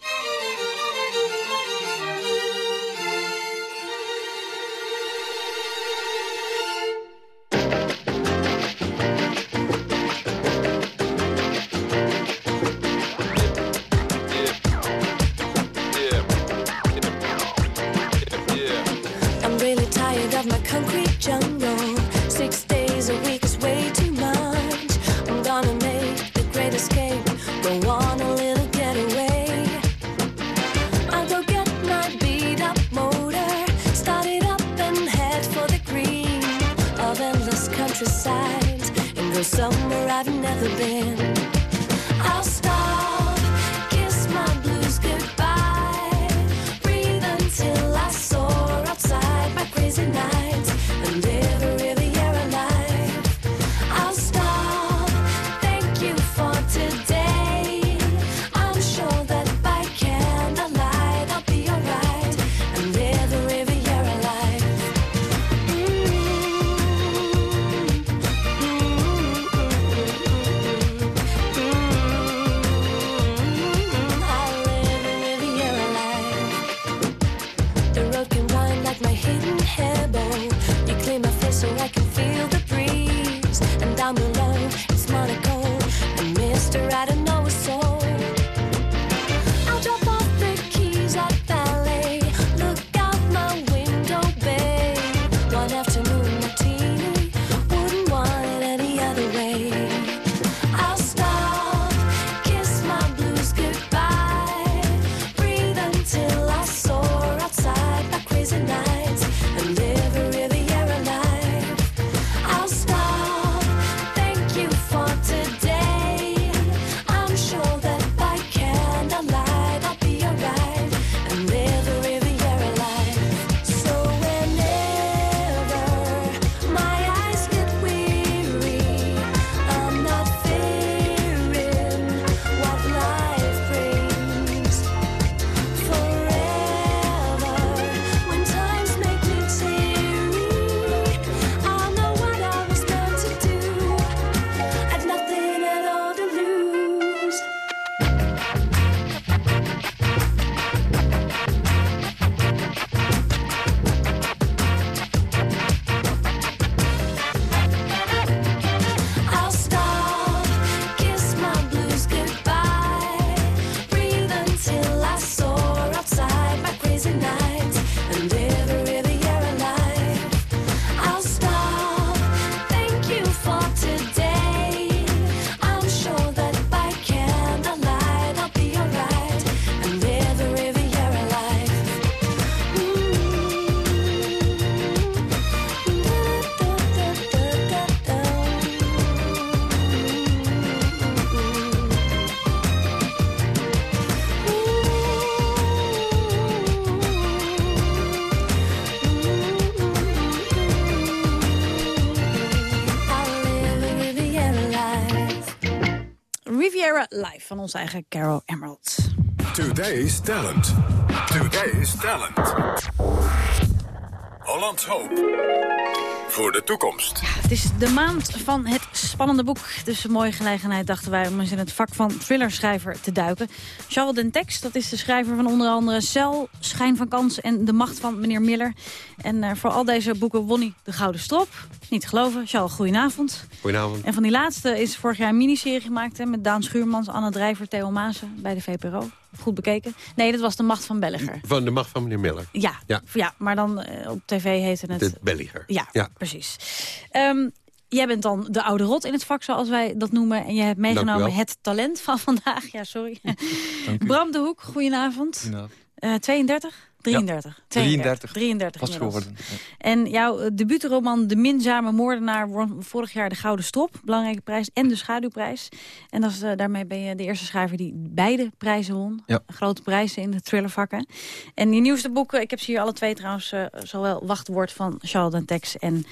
Van onze eigen Caro Emerald. Today's Talent. Today's Talent. Hollands Hoop. Voor de toekomst. Het is de maand van het spannende boek. Dus een mooie gelegenheid dachten wij om eens in het vak van thrillerschrijver te duiken. Charles den Tex, dat is de schrijver van onder andere Cel, Schijn van Kans en De Macht van meneer Miller. En uh, voor al deze boeken won hij de Gouden Strop. Niet te geloven. Charles, goedenavond. Goedenavond. En van die laatste is vorig jaar een miniserie gemaakt hè, met Daan Schuurmans, Anne Drijver, Theo Maassen bij de VPRO. Goed bekeken. Nee, dat was De Macht van Belliger. Van De Macht van meneer Miller. Ja, ja. ja maar dan uh, op tv heette het... De Belliger. Ja, ja. precies. Um, Jij bent dan de oude rot in het vak, zoals wij dat noemen. En je hebt meegenomen het talent van vandaag. Ja, sorry. Bram de Hoek, goedenavond. Goedenavond. Uh, 32? 33. Ja, 32. 33 Pas geworden. Ja. En jouw eh, debuutroman De Minzame Moordenaar won vorig jaar de Gouden Strop. Belangrijke prijs en de Schaduwprijs. En dat is, uh, daarmee ben je de eerste schrijver die beide prijzen won. Ja. Grote prijzen in de thrillervakken. En die nieuwste boeken, ik heb ze hier alle twee trouwens... Uh, zowel Wachtwoord van Charles Dentex en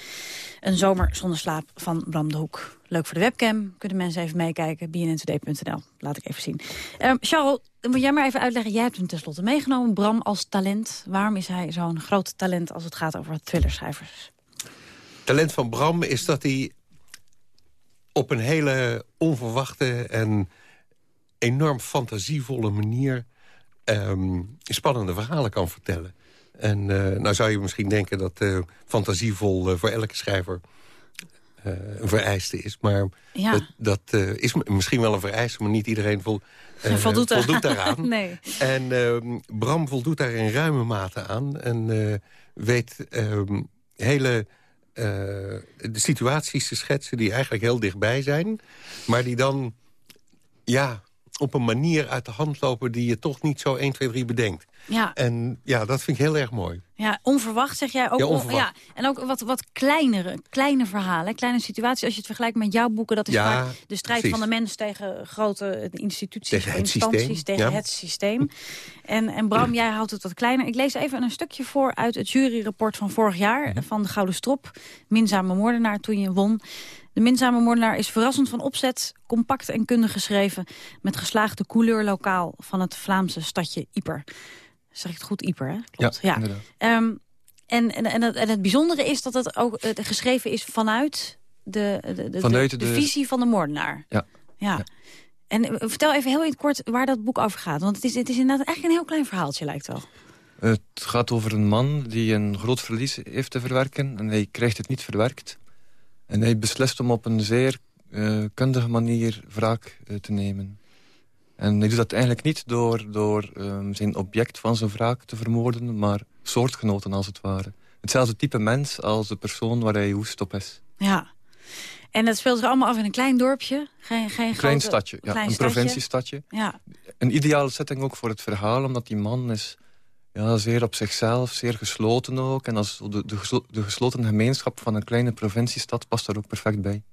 Een Zomer Zonder Slaap van Bram de Hoek. Leuk voor de webcam. Kunnen mensen even meekijken. bnntoday.nl. Laat ik even zien. Um, Charles, moet jij maar even uitleggen. Jij hebt hem tenslotte meegenomen. Bram als talent. Waarom is hij zo'n groot talent als het gaat over thrillerschrijvers? Talent van Bram is dat hij op een hele onverwachte en enorm fantasievolle manier um, spannende verhalen kan vertellen. En uh, nou zou je misschien denken dat uh, fantasievol uh, voor elke schrijver uh, een vereiste is. Maar ja. dat, dat uh, is misschien wel een vereiste, maar niet iedereen vol, uh, voldoet, voldoet daaraan. nee. En ehm, Bram voldoet daar in ruime mate aan. En weet ehm, hele de situaties te schetsen die eigenlijk heel dichtbij zijn. Maar die dan ja, op een manier uit de hand lopen die je toch niet zo 1, 2, 3 bedenkt. Ja. En ja, dat vind ik heel erg mooi. Ja, onverwacht zeg jij ook. Ja, en ook wat, wat kleinere, kleine verhalen, kleine situaties. Als je het vergelijkt met jouw boeken, dat is Ja, vaak de strijd precies. van de mens tegen grote instituties, Tegen het instanties, systeem, tegen ja. het systeem. En, en Bram, jij houdt het wat kleiner. Ik lees even een stukje voor uit het juryrapport van vorig jaar Mhm. van de Gouden Strop. Minzame moordenaar toen je won. De minzame moordenaar is verrassend van opzet, compact en kundig geschreven... met geslaagde couleur lokaal van het Vlaamse stadje Ieper. Zeg ik het goed, Ieper, hè? Klopt. Ja, inderdaad. Ehm, en, en, en, het, en het bijzondere is dat het ook geschreven is vanuit de, de, de, Vanuit de, de- de visie van de moordenaar. Ja. Ja. En eh, vertel even heel in het kort waar dat boek over gaat. Want het is, het is inderdaad eigenlijk een heel klein verhaaltje, lijkt wel. Het gaat over een man die een groot verlies heeft te verwerken... en hij krijgt het niet verwerkt. En hij beslist om op een zeer eh, kundige manier wraak eh, te nemen. En hij doet dat eigenlijk niet door, door ehm, zijn object van zijn wraak te vermoorden... maar soortgenoten als het ware. Hetzelfde type mens als de persoon waar hij woest op is. Ja. En dat speelt zich allemaal af in een klein dorpje. Geen, geen Een klein grote- stadje, ja, klein een stadje. provinciestadje. Ja. Een ideale setting ook voor het verhaal, omdat die man is ja, zeer op zichzelf, zeer gesloten ook. En als de, de, geslo- de gesloten gemeenschap van een kleine provinciestad past daar ook perfect bij.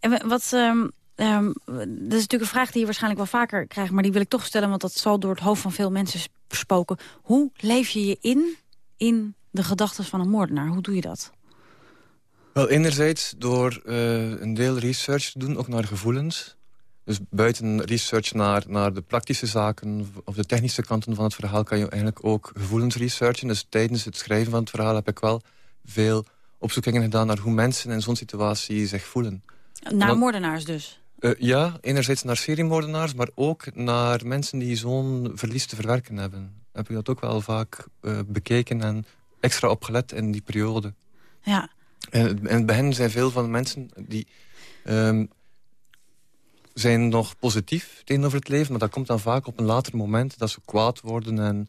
En wat, ehm, ehm, dat is natuurlijk een vraag die je waarschijnlijk wel vaker krijgt... maar die wil ik toch stellen, want dat zal door het hoofd van veel mensen sp- spoken. Hoe leef je je in, in de gedachten van een moordenaar? Hoe doe je dat? Wel, enerzijds door eh, een deel research te doen, ook naar gevoelens. Dus buiten research naar, naar de praktische zaken of de technische kanten van het verhaal... kan je eigenlijk ook gevoelens researchen. Dus tijdens het schrijven van het verhaal heb ik wel veel opzoekingen gedaan... naar hoe mensen in zo'n situatie zich voelen. Naar moordenaars dus? Eh, ja, enerzijds naar seriemoordenaars, maar ook naar mensen die zo'n verlies te verwerken hebben. Heb ik dat ook wel vaak eh, bekeken en extra opgelet in die periode. Ja. En in het begin zijn veel van de mensen die ehm, zijn nog positief tegenover het leven, maar dat komt dan vaak op een later moment dat ze kwaad worden en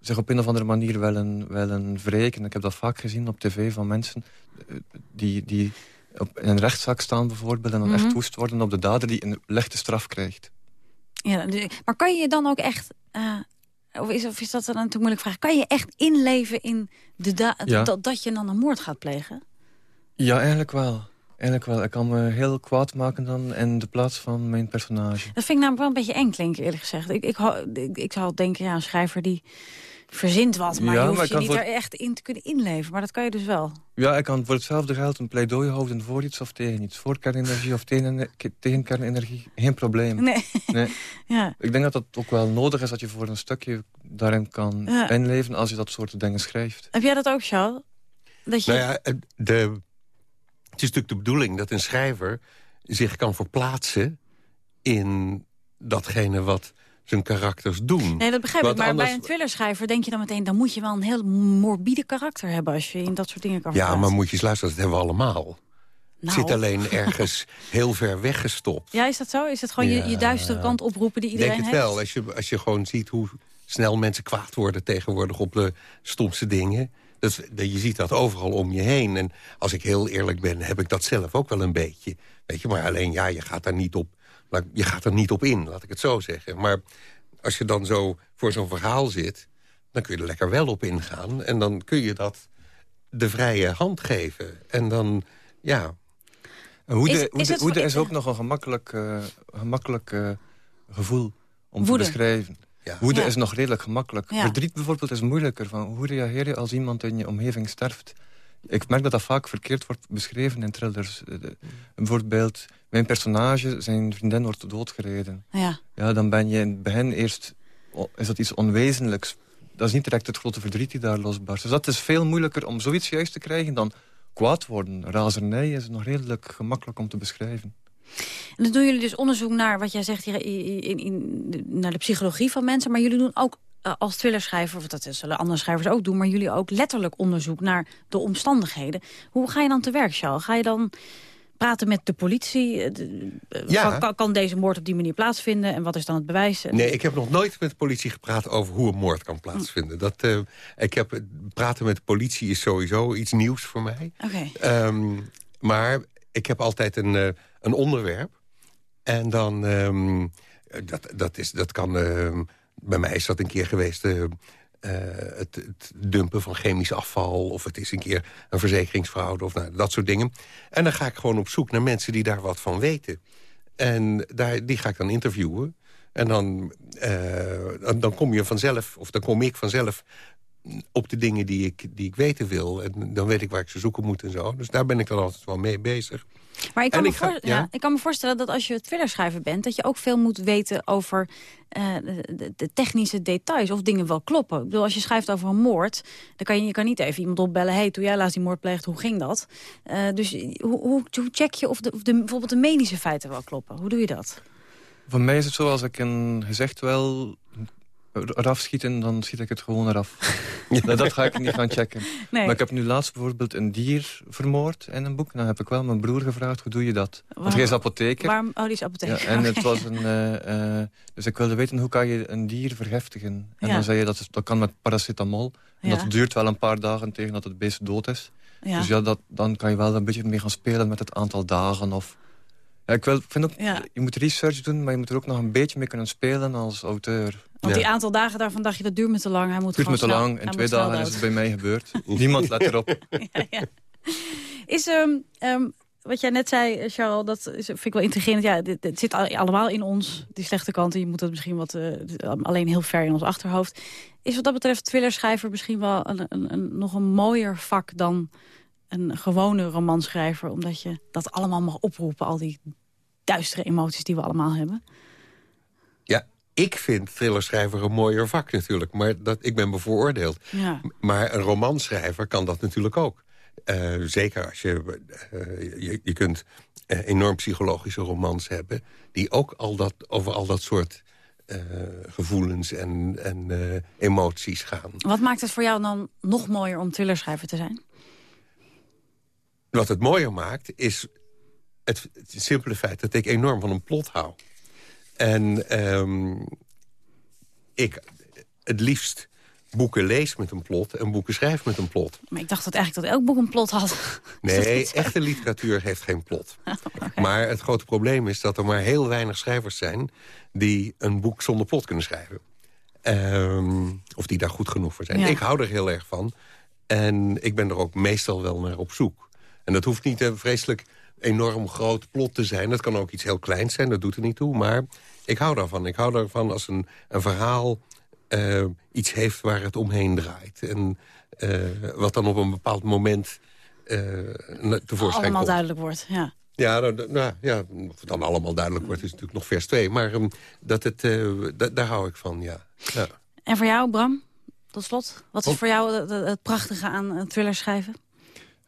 zich op een of andere manier willen, willen wreken. Ik heb dat vaak gezien op tv van mensen eh, die, die op, in een rechtszaak staan bijvoorbeeld... en dan Mhm. echt woest worden op de dader die een lichte straf krijgt. Ja, dus- maar kan je je dan ook echt... eh, of, is, of is dat dan een te moeilijk vraag? Kan je echt inleven in de da- Ja. dat, dat je dan een moord gaat plegen? Ja, eigenlijk wel. Eigenlijk wel. Ik kan me heel kwaad maken dan in de plaats van mijn personage. Dat vind ik namelijk wel een beetje eng klinken, eerlijk gezegd. Ik, ik, ik, ik zou denken, ja, een schrijver die, verzint wat, maar Ja, je hoeft je niet voor- er echt in te kunnen inleven. Maar dat kan je dus wel. Ja, ik kan voor hetzelfde geld een pleidooi houden voor iets of tegen iets. Voor kernenergie of tegen, tegen kernenergie. Geen probleem. Nee. nee. Ja. Ik denk dat dat ook wel nodig is dat je voor een stukje daarin kan Ja. inleven als je dat soort dingen schrijft. Heb jij dat ook, Charles? Dat je... Nou ja, het- de, het is natuurlijk de bedoeling dat een schrijver zich kan verplaatsen in datgene wat zijn karakters doen. Nee, dat begrijp ik. Maar anders- bij een thrillerschrijver denk je dan meteen... dan moet je wel een heel morbide karakter hebben... als je in dat soort dingen kan Ja, verplaatsen. maar moet je eens luisteren, dat hebben we allemaal. Nou. zit alleen ergens heel ver weggestopt. Ja, is dat zo? Is het gewoon je, je duistere kant oproepen die Ik iedereen denk het heeft? wel. Als je, als je gewoon ziet hoe snel mensen kwaad worden tegenwoordig op de stomste dingen. Dat- je ziet dat overal om je heen. En als ik heel eerlijk ben, heb ik dat zelf ook wel een beetje. Weet je, maar alleen ja, je gaat daar niet op, je gaat er niet op in, laat ik het zo zeggen. Maar als je dan zo voor zo'n verhaal zit, dan kun je er lekker wel op ingaan. En dan kun je dat de vrije hand geven. En dan, ja... Woede, Is- is, ook nog een gemakkelijk, eh, gemakkelijk eh, gevoel om Woede. te beschrijven. Woede Ja. is nog redelijk gemakkelijk. Ja. Verdriet bijvoorbeeld is moeilijker. Van hoe reageer je als iemand in je omgeving sterft? Ik merk dat dat vaak verkeerd wordt beschreven in thrillers. Eh, Bijvoorbeeld, mijn personage, zijn vriendin wordt doodgereden. Ja. Ja, dan ben je in het begin eerst... Is dat iets onwezenlijks? Dat is niet direct het grote verdriet die daar losbarst. Dus dat is veel moeilijker om zoiets juist te krijgen dan kwaad worden. Razernij is nog redelijk gemakkelijk om te beschrijven. En dan doen jullie dus onderzoek naar wat jij zegt hier, in, in, in- naar de psychologie van mensen. Maar jullie doen ook eh, als thrillerschrijver, of dat zullen andere schrijvers ook doen... maar jullie ook letterlijk onderzoek naar de omstandigheden. Hoe ga je dan te werk, Charles? Ga je dan praten met de politie? Eh, de- eh, Ja. kan- kan, deze moord op die manier plaatsvinden? En wat is dan het bewijs? Nee, ik heb nog nooit met de politie gepraat over hoe een moord kan plaatsvinden. Dat, eh, ik heb, praten met de politie is sowieso iets nieuws voor mij. Oké. Ehm, maar ik heb altijd een, een onderwerp. En dan, ehm, dat, dat, is, dat kan, ehm, bij mij is dat een keer geweest... eh, eh, het, het dumpen van chemisch afval... of het is een keer een verzekeringsfraude of nou, dat soort dingen. En dan ga ik gewoon op zoek naar mensen die daar wat van weten. En daar, die ga ik dan interviewen. En dan, eh, dan, dan kom je vanzelf, of dan kom ik vanzelf op de dingen die ik, die ik weten wil. En dan weet ik waar ik ze zoeken moet en zo. Dus daar ben ik dan altijd wel mee bezig. Maar ik kan, me ik ga- voor- ja? ja, ik kan me voorstellen dat als je thrillerschrijver bent... dat je ook veel moet weten over eh, de, de- technische details. Of dingen wel kloppen. Ik bedoel, als je schrijft over een moord... dan kan je, je kan niet even iemand opbellen... hey, toen jij laatst die moord pleegde, hoe ging dat? Eh, dus hoe, hoe, hoe check je of, de, of de, bijvoorbeeld de medische feiten wel kloppen? Hoe doe je dat? Voor mij is het zo, als ik een gezegd wel eraf schieten, dan schiet ik het gewoon eraf. Nou, dat ga ik niet gaan checken. Nee. Maar ik heb nu laatst bijvoorbeeld een dier vermoord in een boek. Dan heb ik wel mijn broer gevraagd, hoe doe je dat? Want hij is apotheker. Waarom? Oh, die is apotheker. Ja, en het Oké. was een, eh, eh, dus ik wilde weten, hoe kan je een dier vergiftigen? En Ja. dan zei je, dat, is, dat kan met paracetamol. En Ja. dat duurt wel een paar dagen tegen dat het beest dood is. Ja. Dus ja, dat, dan kan je wel een beetje mee gaan spelen met het aantal dagen. Of... Ja, ik wil, vind ook, Ja. je moet research doen, maar je moet er ook nog een beetje mee kunnen spelen als auteur. Want die aantal dagen daarvan dacht je, dat duurt me te lang. Hij moet Het duurt me te snel- lang. In hij twee dagen is het bij mij gebeurd. Niemand let erop. Is, ehm, ehm, wat jij net zei, Charles, dat is, vind ik wel intrigerend. Ja, dit, dit zit al- allemaal in ons, die slechte kanten. Je moet het misschien wat, eh, alleen heel ver in ons achterhoofd. Is wat dat betreft thrillerschrijver misschien wel een, een, een, nog een mooier vak dan een gewone romanschrijver? Omdat je dat allemaal mag oproepen, al die duistere emoties die we allemaal hebben. Ja, ik vind thrillerschrijver een mooier vak natuurlijk. Maar dat, ik ben bevooroordeeld. Ja. Maar een romanschrijver kan dat natuurlijk ook. Eh, zeker als je, eh, je... Je kunt eh, enorm psychologische romans hebben... die ook al dat, over al dat soort gevoelens en, en emoties gaan. Wat maakt het voor jou dan nog mooier om thrillerschrijver te zijn? Wat het mooier maakt, is het, het simpele feit... dat ik enorm van een plot hou. En ehm, ik het liefst boeken lees met een plot... en boeken schrijf met een plot. Maar ik dacht dat eigenlijk dat elk boek een plot had. Dat Nee, echte literatuur heeft geen plot. Maar het grote probleem is dat er maar heel weinig schrijvers zijn... die een boek zonder plot kunnen schrijven. Ehm, of die daar goed genoeg voor zijn. Ja. Ik hou er heel erg van. En ik ben er ook meestal wel naar op zoek. En dat hoeft niet een vreselijk enorm groot plot te zijn. Dat kan ook iets heel kleins zijn, dat doet er niet toe. Maar ik hou daarvan. Ik hou ervan als een, een verhaal eh, iets heeft waar het omheen draait. En eh, wat dan op een bepaald moment uh, tevoorschijn Allemaal komt. duidelijk wordt, ja. Ja, nou, nou, ja, of het dan allemaal duidelijk wordt, is natuurlijk nog vers 2. Maar um, dat het, uh, da daar hou ik van, ja. ja. En voor jou, Bram, tot slot? Wat is voor jou het, het prachtige aan een thriller schrijven?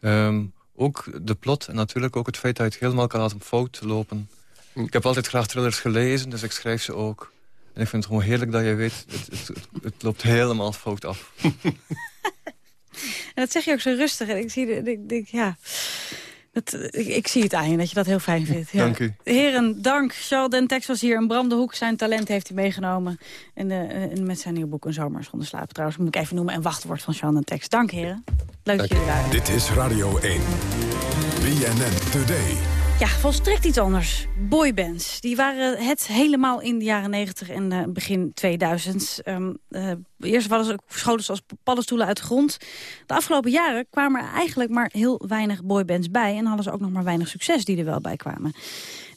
Um, ook de plot en natuurlijk ook het feit dat je het helemaal kan laten fout lopen. Ik heb altijd graag thrillers gelezen, dus ik schrijf ze ook. En ik vind het gewoon heerlijk dat je weet, het, het, het, het loopt helemaal fout af. En dat zeg je ook zo rustig. En ik zie, de- ik denk, ja... Dat, ik, ik zie het aan je, dat je dat heel fijn vindt. Ja. Dank u. Heren, dank. Charles Dentex was hier. En Bram de Hoek, zijn talent heeft hij meegenomen. En, eh, en met zijn nieuwe boek Een Zomer zonder slapen trouwens. Moet ik even noemen. En wachtwoord van Charles Dentex. Dank, heren. Dit is Radio 1. BNN Today. Ja, volstrekt iets anders. Boybands. Die waren het helemaal in de jaren 90 en eh, begin 2000. Ehm, eh, eerst waren ze, schoten ze als paddenstoelen uit de grond. De afgelopen jaren kwamen er eigenlijk maar heel weinig boybands bij. En hadden ze ook nog maar weinig succes die er wel bij kwamen.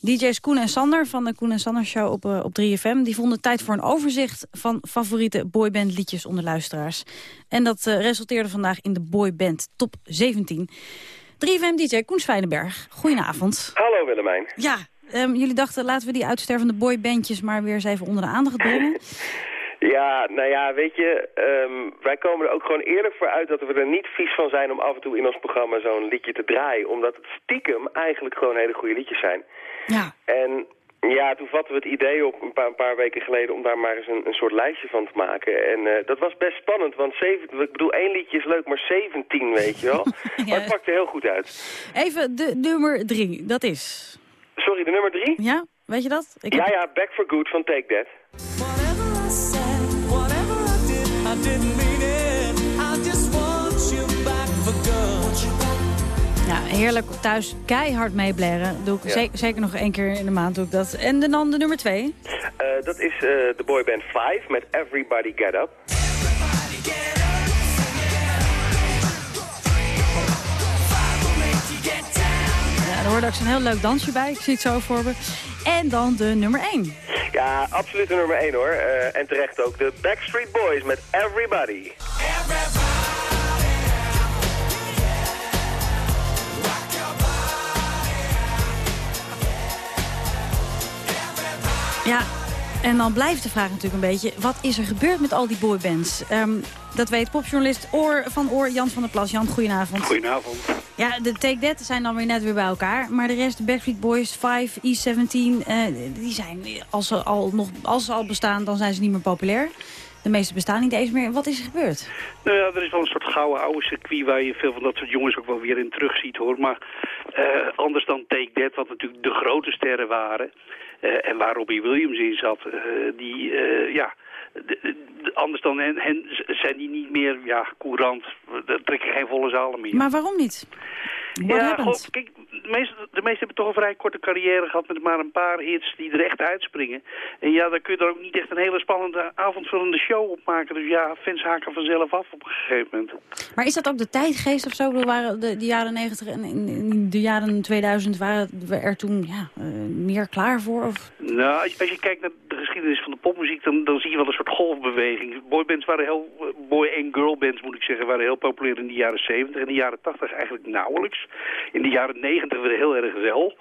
DJ's Koen en Sander van de Koen en Sander Show op, eh, op 3FM... die vonden tijd voor een overzicht van favoriete boybandliedjes onder luisteraars. En dat resulteerde vandaag in de boyband top 17. 3FM-dj Koen Zwijnenberg, goedenavond. Hallo Willemijn. Ja, ehm, jullie dachten laten we die uitstervende boybandjes maar weer eens even onder de aandacht brengen. Ja, nou ja, weet je, ehm, wij komen er ook gewoon eerlijk voor uit dat we er niet vies van zijn om af en toe in ons programma zo'n liedje te draaien. Omdat het stiekem eigenlijk gewoon hele goede liedjes zijn. Ja. En ja, toen vatten we het idee op een paar, een paar weken geleden om daar maar eens een, een soort lijstje van te maken. En eh, dat was best spannend, want zeven, ik bedoel, één liedje is leuk, maar 17, weet je wel. Maar het pakte heel goed uit. Even de nummer drie, dat is... Sorry, de nummer drie? Ja, weet je dat? Ik Ja, ja, Back for Good van Take That. I didn't mean it. Heerlijk thuis keihard meeblaren. Doe ik Ja. zeker, zeker nog één keer in de maand doe ik dat. En de- dan de nummer twee. Eh, dat is eh, de boyband 5 met Everybody Get Up. Ja, daar hoorde ook zo'n heel leuk dansje bij. Ik zie het zo voor me. En dan de nummer één. Ja, absoluut de nummer 1 hoor. Eh, en terecht ook de Backstreet Boys met Everybody. Ja, en dan blijft de vraag natuurlijk een beetje... wat is er gebeurd met al die boybands? Ehm, dat weet popjournalist Oor van Oor Jan van der Plas. Jan, goedenavond. Goedenavond. Ja, de Take That zijn dan weer net weer bij elkaar. Maar de rest, de Backstreet Boys, 5, E17... eh, die zijn, als ze, al nog, als ze al bestaan, dan zijn ze niet meer populair. De meeste bestaan niet eens meer. Wat is er gebeurd? Nou ja, er is wel een soort gouden oude circuit waar je veel van dat soort jongens ook wel weer in terugziet hoor. Maar eh, anders dan Take That, wat natuurlijk de grote sterren waren. Eh, en waar Robbie Williams in zat, eh, die, eh, ja... de- de- anders dan hen, hen zijn die niet meer ja, courant. Daar trekken geen volle zalen meer. Maar waarom niet? What ja, kijk, de meesten, de meesten hebben toch een vrij korte carrière gehad met maar een paar hits die er echt uitspringen. En ja, daar kun je er ook niet echt een hele spannende avondvullende show op maken. Dus ja, fans haken vanzelf af op een gegeven moment. Maar is dat ook de tijdgeest of zo? Ik bedoel, waren de, de jaren 90 en in, de jaren 2000 waren we er toen ja, eh, meer klaar voor? Of? Nou, als je, als je kijkt naar de geschiedenis van de popmuziek, dan, dan zie je wel een soort golfbeweging. Boybands waren heel, boy- en girlbands moet ik zeggen, waren heel populair in de jaren 70. In de jaren 80 eigenlijk nauwelijks. In de jaren 90 weer heel erg wel.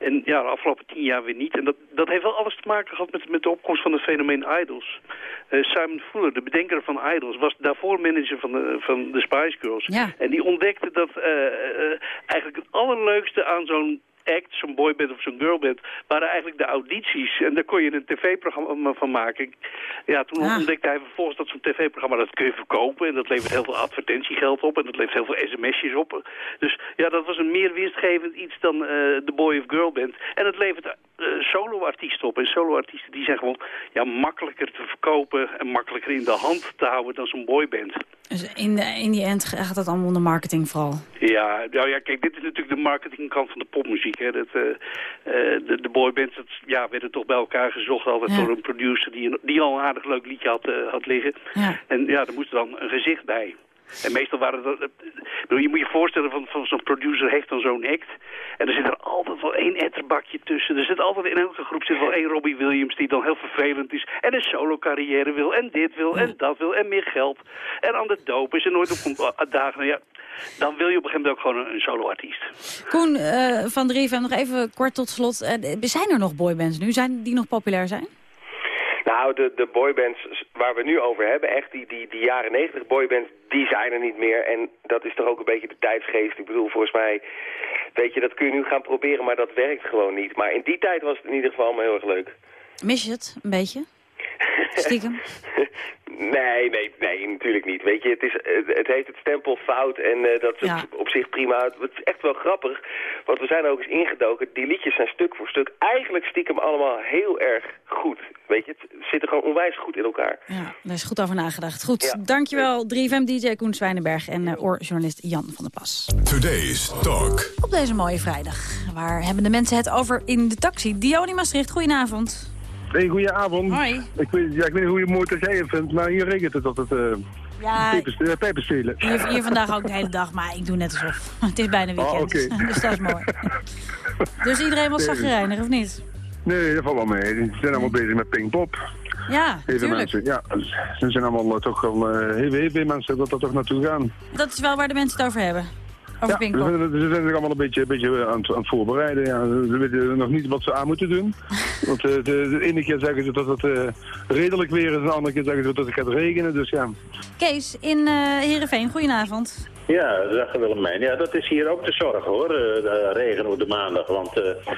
En ja, de afgelopen tien jaar weer niet. En dat, dat heeft wel alles te maken gehad met, met de opkomst van het fenomeen Idols. Eh, Simon Fuller, de bedenker van Idols, was daarvoor manager van de, van de Spice Girls. Ja. En die ontdekte dat eh, eh, eigenlijk het allerleukste aan zo'n act, zo'n boyband of zo'n girlband, waren eigenlijk de audities. En daar kon je een tv-programma van maken. Ja, toen Ah. ontdekte hij vervolgens dat zo'n tv-programma, dat kun je verkopen. En dat levert heel veel advertentiegeld op. En dat levert heel veel sms'jes op. Dus ja, dat was een meer winstgevend iets dan eh, de boy of girl band. En het levert eh, solo-artiesten op. En solo-artiesten die zijn gewoon ja, makkelijker te verkopen en makkelijker in de hand te houden dan zo'n boyband. Dus in, de, in die end gaat dat allemaal om de marketing vooral. Ja, nou ja, kijk, dit is natuurlijk de marketingkant van de popmuziek. Hè. Dat, eh, eh, de, de boybands dat, ja, werden toch bij elkaar gezocht altijd Ja. door een producer die, een- die al een aardig leuk liedje had, eh, had liggen. Ja. En ja, er moest dan een gezicht bij. En meestal waren dat... je moet je voorstellen, van, van zo'n producer heeft dan zo'n act. En er zit er altijd wel één etterbakje tussen. Er zit altijd in elke groep zit wel één Robbie Williams die dan heel vervelend is. En een solo carrière wil. En dit wil. En dat wil. En meer geld. En aan de doop is er nooit op komt dagen. Ja, dan wil je op een gegeven moment ook gewoon een, solo-artiest. Koen uh, van Drieven, nog even kort tot slot. Uh, zijn er nog boybands nu? Zijn die nog populair zijn? Nou, de, de boybands waar we nu over hebben, echt die, die, die jaren negentig boybands, die zijn er niet meer. En dat is toch ook een beetje de tijdsgeest. Ik bedoel, volgens mij, weet je, dat kun je nu gaan proberen, maar dat werkt gewoon niet. Maar in die tijd was het in ieder geval allemaal heel erg leuk. Mis je het een beetje? Stiekem? nee, nee, nee, natuurlijk niet. Weet je, het, is, het heeft het stempel fout en uh, dat is op zich prima. Het is echt wel grappig, want we zijn ook eens ingedoken. Die liedjes zijn stuk voor stuk eigenlijk stiekem allemaal heel erg goed. Weet je, het zit er gewoon onwijs goed in elkaar. Ja, daar is goed over nagedacht. Goed, ja. dankjewel 3FM-dj Koen Zwijnenberg en uh, oorjournalist Jan van der Pas. Today's Talk. Op deze mooie vrijdag. Waar hebben de mensen het over in de taxi? Diony Maastricht, goedenavond. Hey, goedenavond. Hoi. Ik weet, ja, ik weet niet hoe je mooi jij het vindt, maar hier regent het altijd uh, ja, pijpen spelen. Hier, hier, vandaag ook de hele dag, maar ik doe net alsof. Het is bijna weekend, oh, okay. dus dat is mooi. dus iedereen was zagrijnig, of niet? Nee, dat valt wel mee. Ze zijn allemaal bezig met Pinkpop. Ja, mensen, ja, ze zijn allemaal uh, toch wel uh, heel, heel veel mensen dat er toch naartoe gaan. Dat is wel waar de mensen het over hebben. Over ja, ze, ze zijn zich allemaal een beetje, een beetje aan, het, aan het voorbereiden. Ja. Ze weten nog niet wat ze aan moeten doen. Want uh, de, de, ene keer zeggen ze dat het uh, redelijk weer is, en de andere keer zeggen ze dat het gaat regenen. Dus ja. Kees, in uh, Heerenveen, goedenavond. Ja, dag Willemijn. Ja, dat is hier ook te zorgen hoor, de regen op de maandag. Want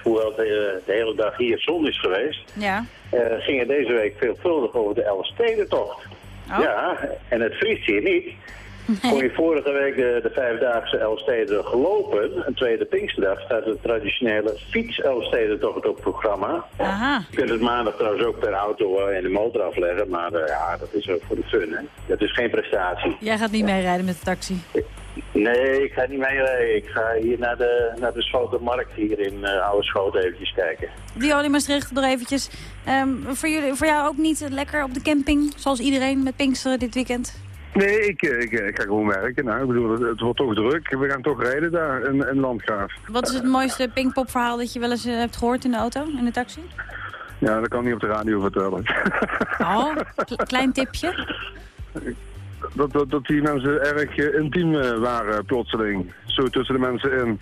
hoewel het de hele dag hier zon is geweest, ja. ging het deze week veelvuldig over de Elfstedentocht. Oh. Ja, en het vriest hier niet. Kon je vorige week de, de vijfdaagse Elfsteden gelopen, een tweede Pinksterdag, staat de traditionele fiets Elfsteden toch op het programma. Aha. Je kunt het maandag trouwens ook per auto en de motor afleggen, maar uh, ja, dat is ook voor de fun, hè. Dat is geen prestatie. Jij gaat niet meerijden met de taxi? Nee, ik ga niet meerijden. Ik ga hier naar de, naar de Schotenmarkt hier in uh, Oude Schoot eventjes kijken. Diolie Maastricht, nog eventjes. Um, voor, jullie, voor jou ook niet lekker op de camping, zoals iedereen met Pinksteren dit weekend? Nee, ik, ik, ik ga gewoon werken. Nou, ik bedoel, het, het, wordt toch druk. We gaan toch rijden daar in, in Landgraaf. Wat is het mooiste Pinkpop-verhaal dat je wel eens uh, hebt gehoord in de auto, in de taxi? Ja, dat kan ik niet op de radio vertellen. Oh, klein tipje? Dat, dat, dat die mensen erg uh, intiem uh, waren plotseling. Zo tussen de mensen in.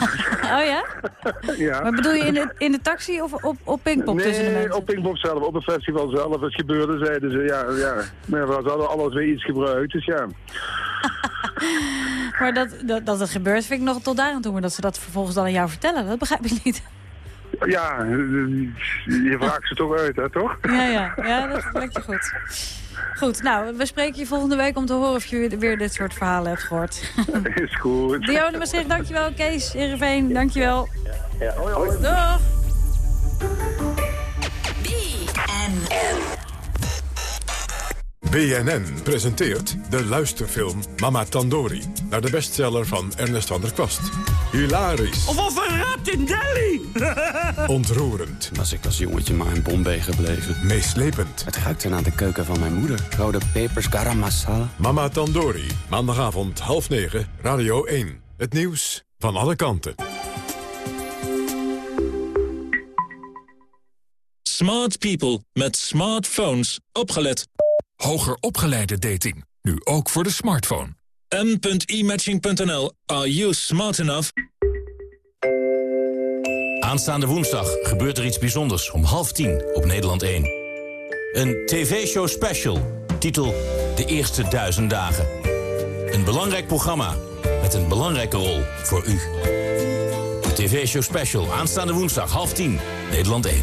oh ja? ja. Maar bedoel je in de, in de taxi of op, op Pinkpop nee, tussen de mensen? op Pinkpop zelf. Op het festival zelf. Het gebeurde, zeiden ze. Ja, ja. Maar we hadden alles weer iets gebruikt, dus ja. maar dat, dat, dat het gebeurt vind ik nog tot daar aan toe. Maar dat ze dat vervolgens dan aan jou vertellen, dat begrijp ik niet. Ja, je vraagt ze toch uit, hè, toch? Ja, ja, ja dat lijkt je goed. Goed, nou, we spreken je volgende week om te horen of je weer dit soort verhalen hebt gehoord. Is goed. Dionne Maastricht, dankjewel. Kees Ereveen, dankjewel. Ja, hoi, hoi. Dag. BNN presenteert de luisterfilm Mama Tandori... naar de bestseller van Ernest van der Kwast. Hilarisch. Of of een rat in Delhi! Ontroerend. Was ik als jongetje maar in Bombay gebleven. Meeslepend. Het ruikte naar de keuken van mijn moeder. Rode pepers, garam masala. Mama Tandori. Maandagavond half negen, Radio 1. Het nieuws van alle kanten. Smart people met smartphones. Opgelet. Hoger opgeleide dating. Nu ook voor de smartphone. m.imatching.nl. Are you smart enough? Aanstaande woensdag gebeurt er iets bijzonders om half tien op Nederland 1. Een tv-show special, titel De Eerste Duizend Dagen. Een belangrijk programma met een belangrijke rol voor u. De tv-show special, aanstaande woensdag, half tien, Nederland 1.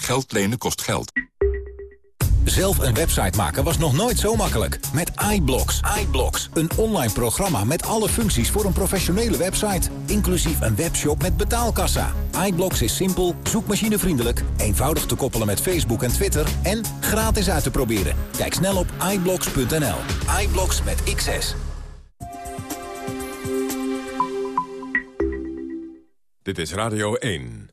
Geld lenen kost geld. Zelf een website maken was nog nooit zo makkelijk. Met iBlocks. iBlocks, een online programma met alle functies voor een professionele website. Inclusief een webshop met betaalkassa. iBlocks is simpel, zoekmachinevriendelijk, eenvoudig te koppelen met Facebook en Twitter... en gratis uit te proberen. Kijk snel op iBlocks.nl. iBlocks met XS. Dit is Radio 1.